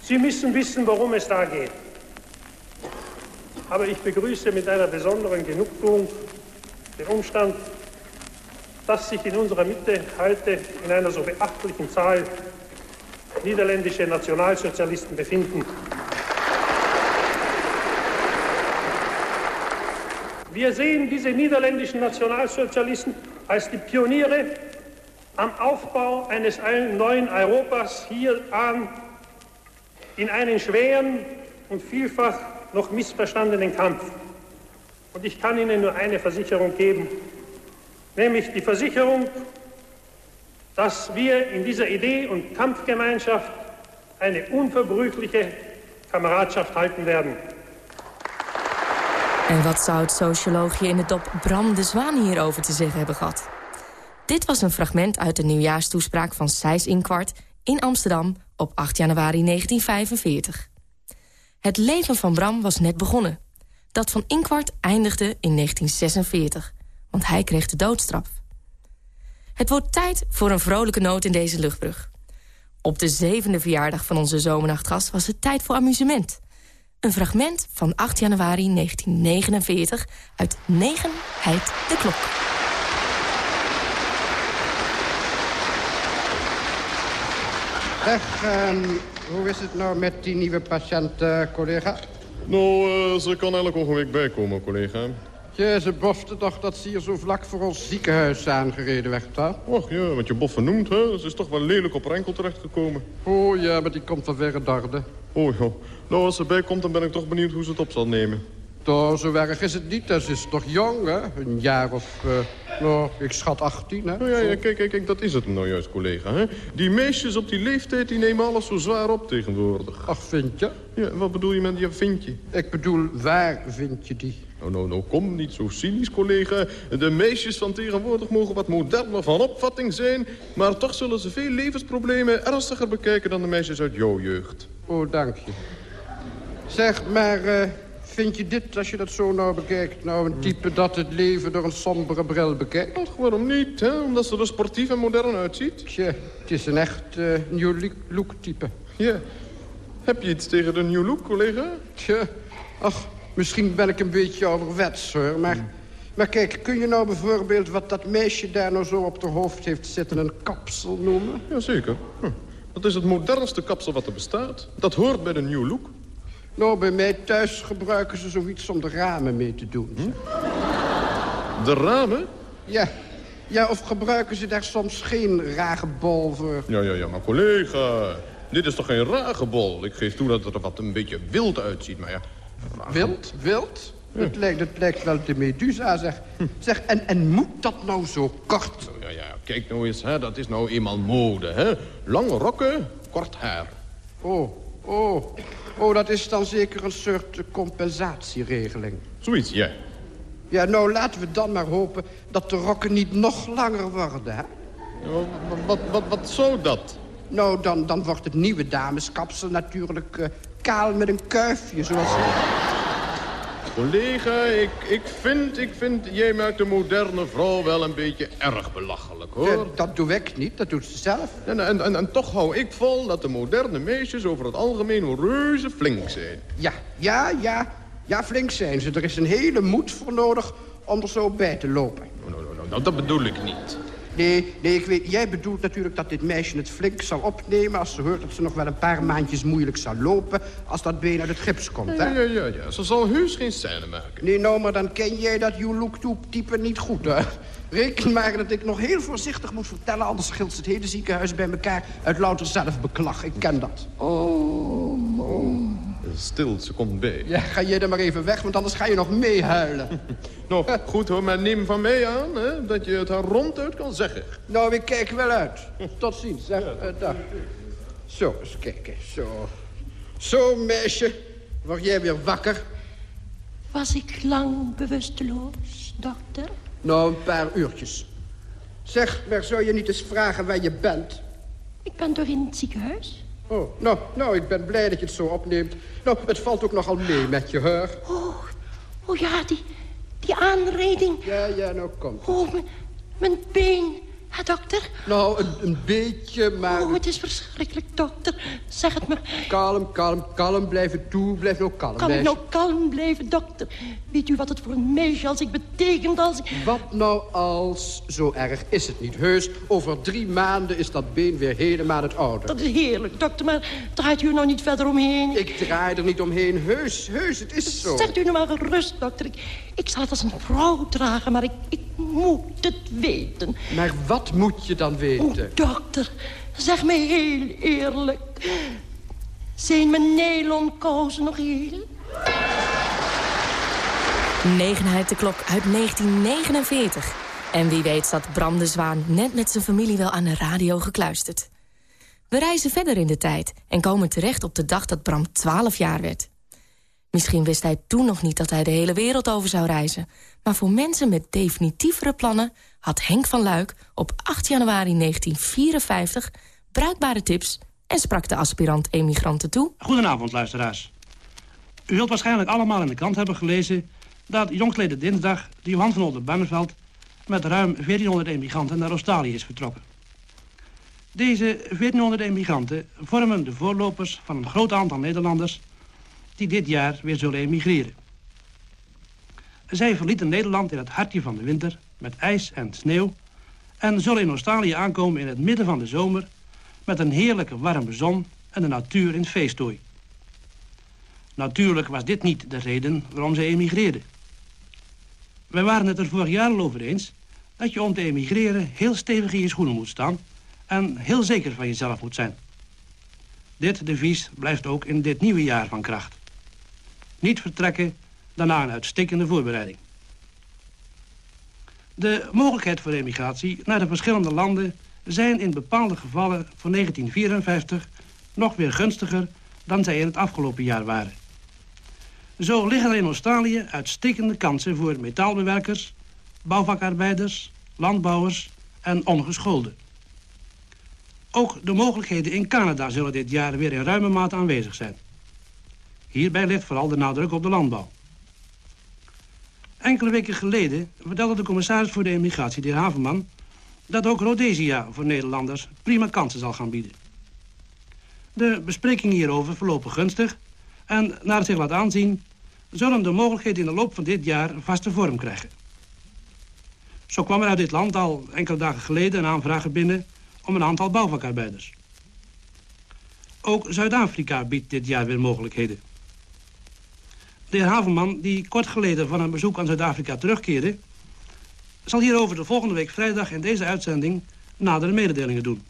Sie müssen wissen, worum es da geht. Aber ich begrüße mit einer besonderen Genugtuung den Umstand, dass sich in unserer Mitte heute in einer so beachtlichen Zahl niederländische Nationalsozialisten befinden. Wir sehen diese niederländischen Nationalsozialisten als die Pioniere am Aufbau eines neuen Europas hier an in einen schweren und vielfach noch missverstandenen Kampf. Und ich kann Ihnen nur eine Versicherung geben, nämlich die Versicherung, dass wir in dieser Idee- und Kampfgemeinschaft eine unverbrüchliche Kameradschaft halten werden. En wat zou het socioloogje in de dop Bram de Zwaan hierover te zeggen hebben gehad? Dit was een fragment uit de nieuwjaarstoespraak van Sijs Inkwart in Amsterdam op 8 januari 1945. Het leven van Bram was net begonnen. Dat van Inkwart eindigde in 1946, want hij kreeg de doodstraf. Het wordt tijd voor een vrolijke noot in deze luchtbrug. Op de zevende verjaardag van onze zomernachtgast was het tijd voor amusement. Een fragment van 8 januari 1949 uit Negenheid de Klok. Ehm, hoe is het nou met die nieuwe patiënt, eh, collega? Nou, eh, ze kan elke ogenblik bijkomen, collega. Je, ze bofte toch dat ze hier zo vlak voor ons ziekenhuis aangereden werd, hè? Och ja, wat je boffen noemt, hè. Ze is toch wel lelijk op enkel terechtgekomen. Oh ja, maar die komt van verre darde. Oh ja. Nou, als ze bijkomt, dan ben ik toch benieuwd hoe ze het op zal nemen. Toch, zo erg is het niet. Ze is toch jong, hè? Een jaar of, uh, nou, ik schat 18, hè? Nou ja, ja, kijk, kijk, kijk, dat is het nou juist, collega, hè? Die meisjes op die leeftijd, die nemen alles zo zwaar op tegenwoordig. Ach, vind je? Ja, wat bedoel je met die vind je? Ik bedoel, waar vind je die? Nou, nou, nou, kom, niet zo cynisch, collega. De meisjes van tegenwoordig mogen wat moderner van opvatting zijn... maar toch zullen ze veel levensproblemen ernstiger bekijken... dan de meisjes uit jouw jeugd. Oh, dank je. Zeg, maar... Uh... Vind je dit, als je dat zo nou bekijkt... nou een type dat het leven door een sombere bril bekijkt? Ach, waarom niet, hè? Omdat ze er sportief en modern uitziet. Tje, het is een echt uh, new look type. Ja. Heb je iets tegen de new look, collega? Tje, ach, misschien ben ik een beetje ouderwets, hoor. Maar, maar kijk, kun je nou bijvoorbeeld wat dat meisje daar nou zo op haar hoofd heeft zitten... een kapsel noemen? Jazeker. Hm. Dat is het modernste kapsel wat er bestaat. Dat hoort bij de new look. Nou, bij mij thuis gebruiken ze zoiets om de ramen mee te doen. Hm? De ramen? Ja. Ja, of gebruiken ze daar soms geen ragebol voor? Ja, ja, ja, maar collega, dit is toch geen ragebol? Ik geef toe dat het er wat een beetje wild uitziet, maar ja... Wild? Wild? Het, lijkt, het lijkt wel de Medusa, zeg. Hm. Zeg, en, en moet dat nou zo kort? Ja, ja, kijk nou eens, hè, dat is nou eenmaal mode, hè. Lange rokken, kort haar. Oh, oh. Oh, dat is dan zeker een soort compensatieregeling. Zoiets, ja. Ja, nou, laten we dan maar hopen dat de rokken niet nog langer worden, hè? wat, wat, wat, wat zou dat? Nou, dan, dan wordt het nieuwe dameskapsel natuurlijk uh, kaal met een kuifje, zoals... Collega, ik, ik, vind, ik vind, jij maakt de moderne vrouw wel een beetje erg belachelijk, hoor. Dat doe ik niet, dat doet ze zelf. En, en, en, en, toch hou ik vol dat de moderne meisjes over het algemeen reuze flink zijn. Ja, ja, ja, ja, flink zijn ze. Er is een hele moed voor nodig om er zo bij te lopen. Nou, nou, nou, nou dat bedoel ik niet. Nee, nee, ik weet, jij bedoelt natuurlijk dat dit meisje het flink zal opnemen... als ze hoort dat ze nog wel een paar maandjes moeilijk zal lopen... als dat been uit het gips komt, hè? Ja, ja, ja, Ze zal heus geen scène maken. Nee, nou, maar dan ken jij dat you look type niet goed, hè? Reken maar dat ik nog heel voorzichtig moet vertellen... anders scheelt het hele ziekenhuis bij elkaar uit louter zelfbeklag. Ik ken dat. Oh, oh. Stil, ze komt bij. Ja, ga jij er maar even weg, want anders ga je nog meehuilen. (laughs) nou, goed hoor, maar neem van mij aan hè, dat je het haar ronduit kan zeggen. Nou, ik kijk wel uit. Tot ziens, zeg. Ja. Uh, dag. Zo, eens kijken, zo. Zo, meisje, word jij weer wakker? Was ik lang bewusteloos, dokter? Nou, een paar uurtjes. Zeg, maar zou je niet eens vragen waar je bent? Ik ben toch in het ziekenhuis? Oh, nou, nou, ik ben blij dat je het zo opneemt. Nou, het valt ook nogal mee met je, hoor. Oh, oh ja, die, die aanreding. Ja, ja, nou komt Oh, mijn, mijn been. Ja, dokter? Nou, een, een beetje, maar... Oh, het is verschrikkelijk, dokter. Zeg het maar. Kalm, kalm, kalm blijven toe. Blijf nou kalm, Kan ik nou kalm blijven, dokter? Weet u wat het voor een meisje als ik betekent als ik... Wat nou als? Zo erg is het niet. Heus, over drie maanden is dat been weer helemaal het oude. Dat is heerlijk, dokter, maar draait u nou niet verder omheen? Ik draai er niet omheen. Heus, heus, het is zo. Zegt u nou maar gerust, dokter. Ik, ik zal het als een vrouw dragen, maar ik, ik moet het weten. Maar wat moet je dan weten? Oh, dokter, zeg me heel eerlijk. Zijn mijn nylonkousen nog heel? Negenheid de klok uit 1949. En wie weet zat Bram de Zwaan net met zijn familie wel aan de radio gekluisterd. We reizen verder in de tijd en komen terecht op de dag dat Bram 12 jaar werd. Misschien wist hij toen nog niet dat hij de hele wereld over zou reizen. Maar voor mensen met definitievere plannen had Henk van Luik op 8 januari 1954 bruikbare tips en sprak de aspirant-emigranten toe. Goedenavond, luisteraars. U zult waarschijnlijk allemaal in de krant hebben gelezen... dat jongstleden dinsdag de Johan van Oldenbarneveld... met ruim 1400 emigranten naar Australië is vertrokken. Deze 1400 emigranten vormen de voorlopers van een groot aantal Nederlanders die dit jaar weer zullen emigreren. Zij verlieten Nederland in het hartje van de winter met ijs en sneeuw... en zullen in Australië aankomen in het midden van de zomer... met een heerlijke warme zon en de natuur in feesttooi. Natuurlijk was dit niet de reden waarom zij emigreerden. Wij waren het er vorig jaar al over eens... dat je om te emigreren heel stevig in je schoenen moet staan... en heel zeker van jezelf moet zijn. Dit devies blijft ook in dit nieuwe jaar van kracht. Niet vertrekken, daarna een uitstekende voorbereiding. De mogelijkheid voor emigratie naar de verschillende landen... zijn in bepaalde gevallen voor 1954 nog weer gunstiger... dan zij in het afgelopen jaar waren. Zo liggen er in Australië uitstekende kansen voor metaalbewerkers... bouwvakarbeiders, landbouwers en ongescholden. Ook de mogelijkheden in Canada zullen dit jaar weer in ruime mate aanwezig zijn. Hierbij ligt vooral de nadruk op de landbouw. Enkele weken geleden vertelde de commissaris voor de immigratie, de heer Havenman... dat ook Rhodesia voor Nederlanders prima kansen zal gaan bieden. De besprekingen hierover verlopen gunstig... en naar het zich laat aanzien... zullen de mogelijkheden in de loop van dit jaar vaste vorm krijgen. Zo kwam er uit dit land al enkele dagen geleden een aanvraag binnen... om een aantal bouwvakarbeiders. Ook Zuid-Afrika biedt dit jaar weer mogelijkheden. De heer Havenman, die kort geleden van een bezoek aan Zuid-Afrika terugkeerde... zal hierover de volgende week vrijdag in deze uitzending nadere mededelingen doen.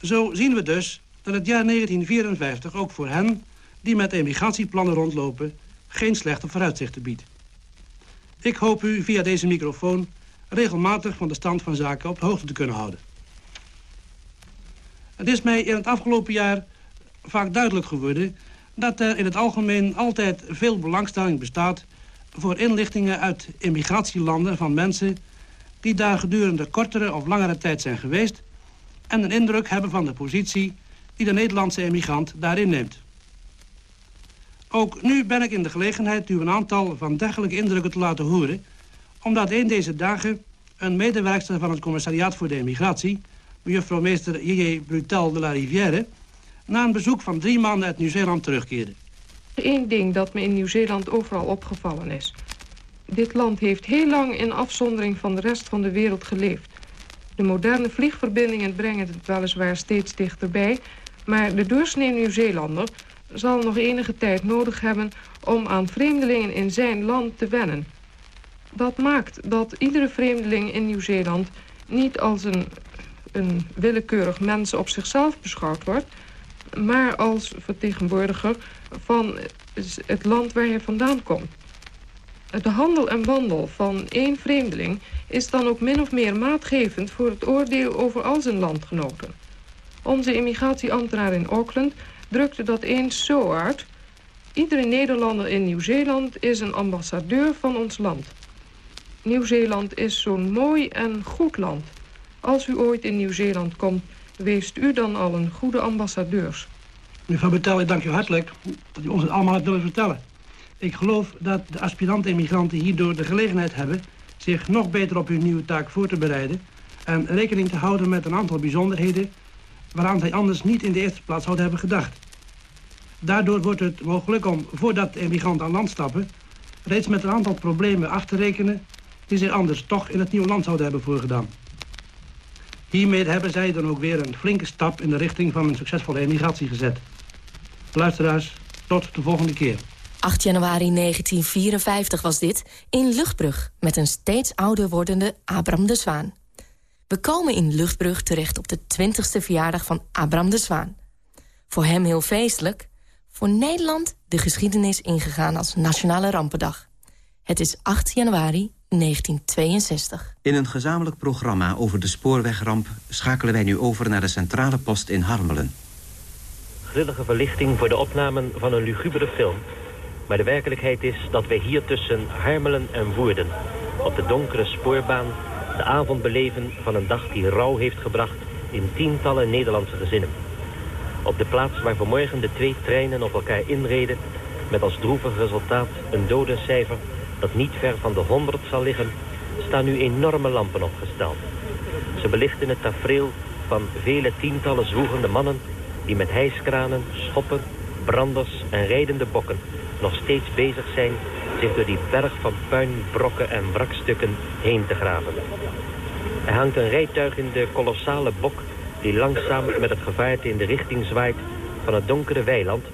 Zo zien we dus dat het jaar 1954 ook voor hen... die met emigratieplannen rondlopen, geen slechte vooruitzichten biedt. Ik hoop u via deze microfoon regelmatig van de stand van zaken op de hoogte te kunnen houden. Het is mij in het afgelopen jaar vaak duidelijk geworden dat er in het algemeen altijd veel belangstelling bestaat... voor inlichtingen uit immigratielanden van mensen... die daar gedurende kortere of langere tijd zijn geweest... en een indruk hebben van de positie die de Nederlandse emigrant daarin neemt. Ook nu ben ik in de gelegenheid u een aantal van dergelijke indrukken te laten horen... omdat een deze dagen een medewerkster van het commissariaat voor de emigratie... mevrouw meester J.J. Brutal de la Rivière na een bezoek van drie maanden uit Nieuw-Zeeland terugkeerde. Eén ding dat me in Nieuw-Zeeland overal opgevallen is. Dit land heeft heel lang in afzondering van de rest van de wereld geleefd. De moderne vliegverbindingen brengen het weliswaar steeds dichterbij... maar de doorsnee Nieuw-Zeelander zal nog enige tijd nodig hebben... om aan vreemdelingen in zijn land te wennen. Dat maakt dat iedere vreemdeling in Nieuw-Zeeland... niet als een, een willekeurig mens op zichzelf beschouwd wordt maar als vertegenwoordiger van het land waar hij vandaan komt. De handel en wandel van één vreemdeling is dan ook min of meer maatgevend voor het oordeel over al zijn landgenoten. Onze immigratieambtenaar in Auckland drukte dat eens zo uit. Iedere Nederlander in Nieuw-Zeeland is een ambassadeur van ons land. Nieuw-Zeeland is zo'n mooi en goed land. Als u ooit in Nieuw-Zeeland komt, weest u dan al een goede ambassadeurs. Mevrouw Betel, ik dank u hartelijk dat u ons het allemaal hebt willen vertellen. Ik geloof dat de aspirant-immigranten hierdoor de gelegenheid hebben... zich nog beter op hun nieuwe taak voor te bereiden... en rekening te houden met een aantal bijzonderheden... waaraan zij anders niet in de eerste plaats zouden hebben gedacht. Daardoor wordt het mogelijk om, voordat de immigranten aan land stappen... reeds met een aantal problemen af te rekenen... die zij anders toch in het nieuwe land zouden hebben voorgedaan. Hiermee hebben zij dan ook weer een flinke stap in de richting van een succesvolle emigratie gezet. Luisteraars, tot de volgende keer. 8 januari 1954 was dit, in Luchtbrug... met een steeds ouder wordende Abram de Zwaan. We komen in Luchtbrug terecht op de 20ste verjaardag van Abram de Zwaan. Voor hem heel feestelijk, voor Nederland de geschiedenis ingegaan als Nationale Rampendag. Het is 8 januari 1962. In een gezamenlijk programma over de spoorwegramp... schakelen wij nu over naar de centrale post in Harmelen. Grillige verlichting voor de opnamen van een lugubere film. Maar de werkelijkheid is dat wij hier tussen Harmelen en Woerden... op de donkere spoorbaan de avond beleven van een dag die rouw heeft gebracht... in tientallen Nederlandse gezinnen. Op de plaats waar vanmorgen de twee treinen op elkaar inreden... met als droevig resultaat een dodencijfer dat niet ver van de 100 zal liggen, staan nu enorme lampen opgesteld. Ze belichten het tafereel van vele tientallen zwoegende mannen die met hijskranen, schoppen, branders en rijdende bokken nog steeds bezig zijn zich door die berg van puin, brokken en wrakstukken heen te graven. Er hangt een rijtuig in de kolossale bok die langzaam met het gevaarte in de richting zwaait van het donkere weiland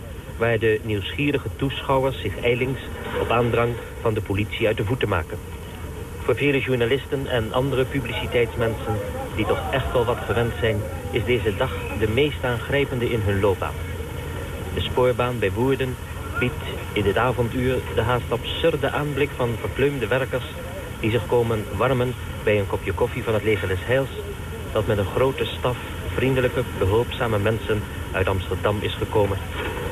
waar de nieuwsgierige toeschouwers zich eilings op aandrang van de politie uit de voeten maken. Voor vele journalisten en andere publiciteitsmensen die toch echt wel wat gewend zijn, is deze dag de meest aangrijpende in hun loopbaan. De spoorbaan bij Woerden biedt in dit avonduur de haast absurde aanblik van verkleumde werkers die zich komen warmen bij een kopje koffie van het leger des Heils dat met een grote staf vriendelijke, behulpzame mensen uit Amsterdam is gekomen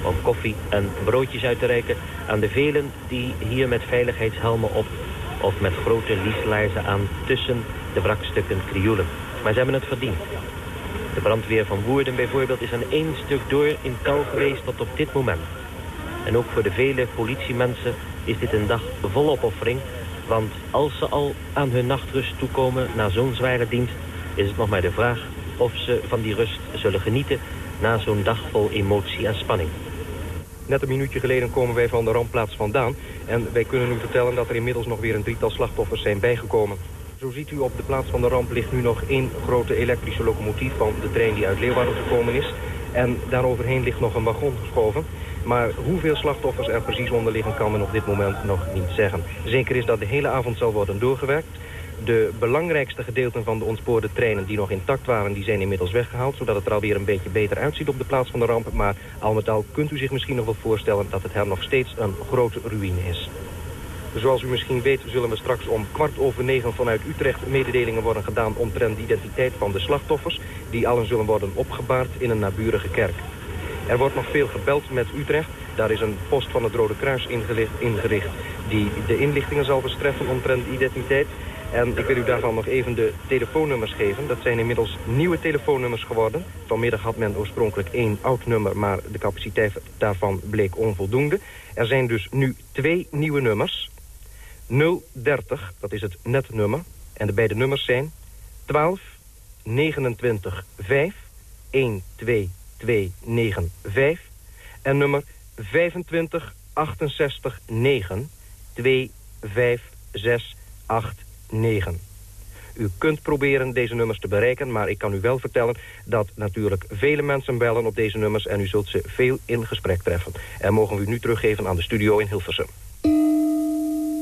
om koffie en broodjes uit te reiken aan de velen die hier met veiligheidshelmen op of met grote lieslaarzen aan tussen de wrakstukken krioelen. Maar ze hebben het verdiend. De brandweer van Woerden bijvoorbeeld is aan één stuk door in touw geweest tot op dit moment. En ook voor de vele politiemensen is dit een dag vol opoffering. Want als ze al aan hun nachtrust toekomen na zo'n zware dienst... is het nog maar de vraag of ze van die rust zullen genieten... na zo'n dag vol emotie en spanning. Net een minuutje geleden komen wij van de rampplaats vandaan. En wij kunnen u vertellen dat er inmiddels nog weer een drietal slachtoffers zijn bijgekomen. Zo ziet u op de plaats van de ramp ligt nu nog één grote elektrische locomotief van de trein die uit Leeuwarden gekomen is. En daaroverheen ligt nog een wagon geschoven. Maar hoeveel slachtoffers er precies onder liggen kan men op dit moment nog niet zeggen. Zeker is dat de hele avond zal worden doorgewerkt. De belangrijkste gedeelten van de ontspoorde treinen die nog intact waren... die zijn inmiddels weggehaald, zodat het er alweer een beetje beter uitziet op de plaats van de ramp. Maar al met al kunt u zich misschien nog wel voorstellen dat het er nog steeds een grote ruïne is. Zoals u misschien weet zullen we straks om kwart over negen vanuit Utrecht mededelingen worden gedaan omtrent de identiteit van de slachtoffers, die allen zullen worden opgebaard in een naburige kerk. Er wordt nog veel gebeld met Utrecht. Daar is een post van het Rode Kruis ingericht, ingericht die de inlichtingen zal verstreffen omtrent identiteit. En ik wil u daarvan nog even de telefoonnummers geven. Dat zijn inmiddels nieuwe telefoonnummers geworden. Vanmiddag had men oorspronkelijk één oud nummer, maar de capaciteit daarvan bleek onvoldoende. Er zijn dus nu twee nieuwe nummers. 030, dat is het netnummer. En de beide nummers zijn 12 29 5 1 2 295 en nummer 25 68 9 25689. U kunt proberen deze nummers te bereiken, maar ik kan u wel vertellen dat natuurlijk vele mensen bellen op deze nummers en u zult ze veel in gesprek treffen. En mogen we u nu teruggeven aan de studio in Hilversum.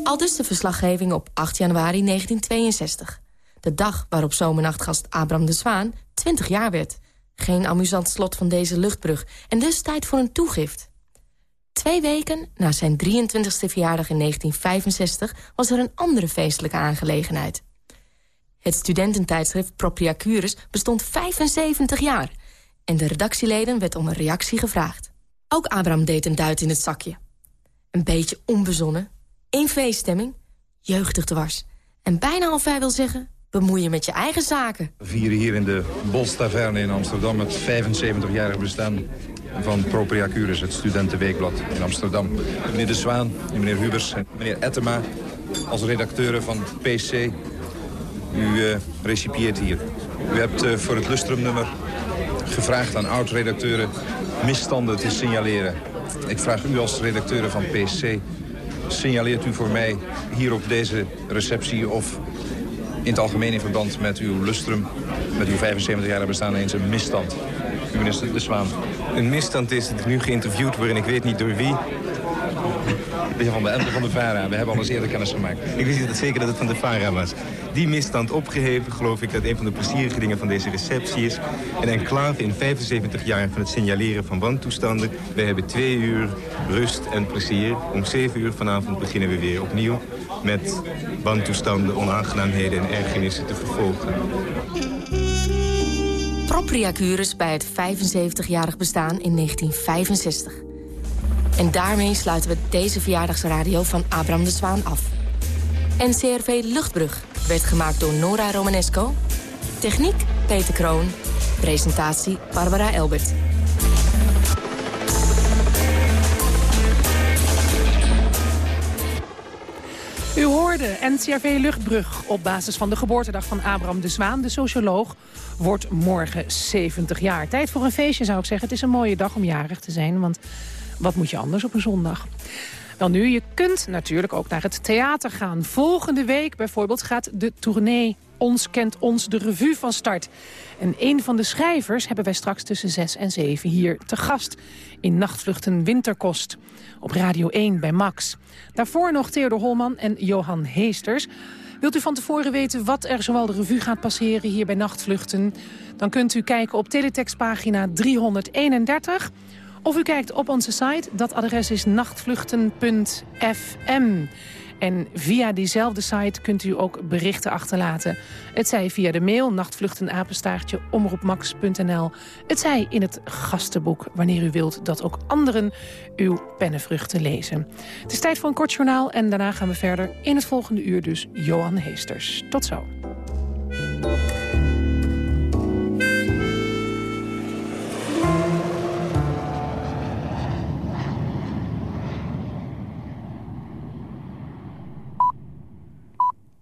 Al dus de verslaggeving op 8 januari 1962. De dag waarop zomernachtgast Abram de Zwaan 20 jaar werd. Geen amusant slot van deze luchtbrug en dus tijd voor een toegift. Twee weken na zijn 23e verjaardag in 1965 was er een andere feestelijke aangelegenheid. Het studententijdschrift Propria Curis bestond 75 jaar... en de redactieleden werd om een reactie gevraagd. Ook Abraham deed een duit in het zakje. Een beetje onbezonnen, in feeststemming, jeugdig dwars... en bijna al vrij wil zeggen, bemoeien met je eigen zaken. We vieren hier in de Bos Taverne in Amsterdam het 75-jarig bestaan van Propria Curis, het studentenweekblad in Amsterdam. Meneer De Zwaan, meneer Hubers en meneer Ettema als redacteuren van PC. U uh, recipieert hier. U hebt uh, voor het Lustrumnummer gevraagd aan oud-redacteuren misstanden te signaleren. Ik vraag u als redacteuren van PC, signaleert u voor mij hier op deze receptie of in het algemeen in verband met uw lustrum, met uw 75 jaar bestaan eens een misstand. Minister De Zwaan. Een misstand is dat ik nu geïnterviewd word en ik weet niet door wie. De heer Van de Ende van de VARA. We hebben al eens eerder kennis gemaakt. Ik wist dat zeker dat het van de VARA was. Die misstand opgeheven, geloof ik dat een van de plezierige dingen van deze receptie is. Een enclave in 75 jaar van het signaleren van wantoestanden. We hebben twee uur rust en plezier. Om 7 uur vanavond beginnen we weer opnieuw met wantoestanden, onaangenaamheden en ergernissen te vervolgen. Propria Curus bij het 75-jarig bestaan in 1965. En daarmee sluiten we deze verjaardagsradio van Abraham de Zwaan af. NCRV Luchtbrug werd gemaakt door Nora Romanesco. Techniek Peter Kroon. Presentatie Barbara Elbert. U hoorde NCRV Luchtbrug op basis van de geboortedag van Abraham de Zwaan. De socioloog wordt morgen 70 jaar. Tijd voor een feestje zou ik zeggen. Het is een mooie dag om jarig te zijn, want Wat moet je anders op een zondag? Wel nu, je kunt natuurlijk ook naar het theater gaan. Volgende week bijvoorbeeld gaat de tournee Ons Kent Ons de revue van start. En een van de schrijvers hebben wij straks tussen 6 en 7 hier te gast. In Nachtvluchten Winterkost. Op Radio 1 bij Max. Daarvoor nog Theodor Holman en Johan Heesters. Wilt u van tevoren weten wat er zowel de revue gaat passeren hier bij Nachtvluchten? Dan kunt u kijken op teletextpagina 331... Of u kijkt op onze site, dat adres is nachtvluchten.fm. En via diezelfde site kunt u ook berichten achterlaten. Het zij via de mail nachtvluchtenapenstaartje omroepmax.nl. Het zij in het gastenboek, wanneer u wilt dat ook anderen uw pennenvruchten lezen. Het is tijd voor een kort journaal en daarna gaan we verder in het volgende uur dus Johan Heesters. Tot zo.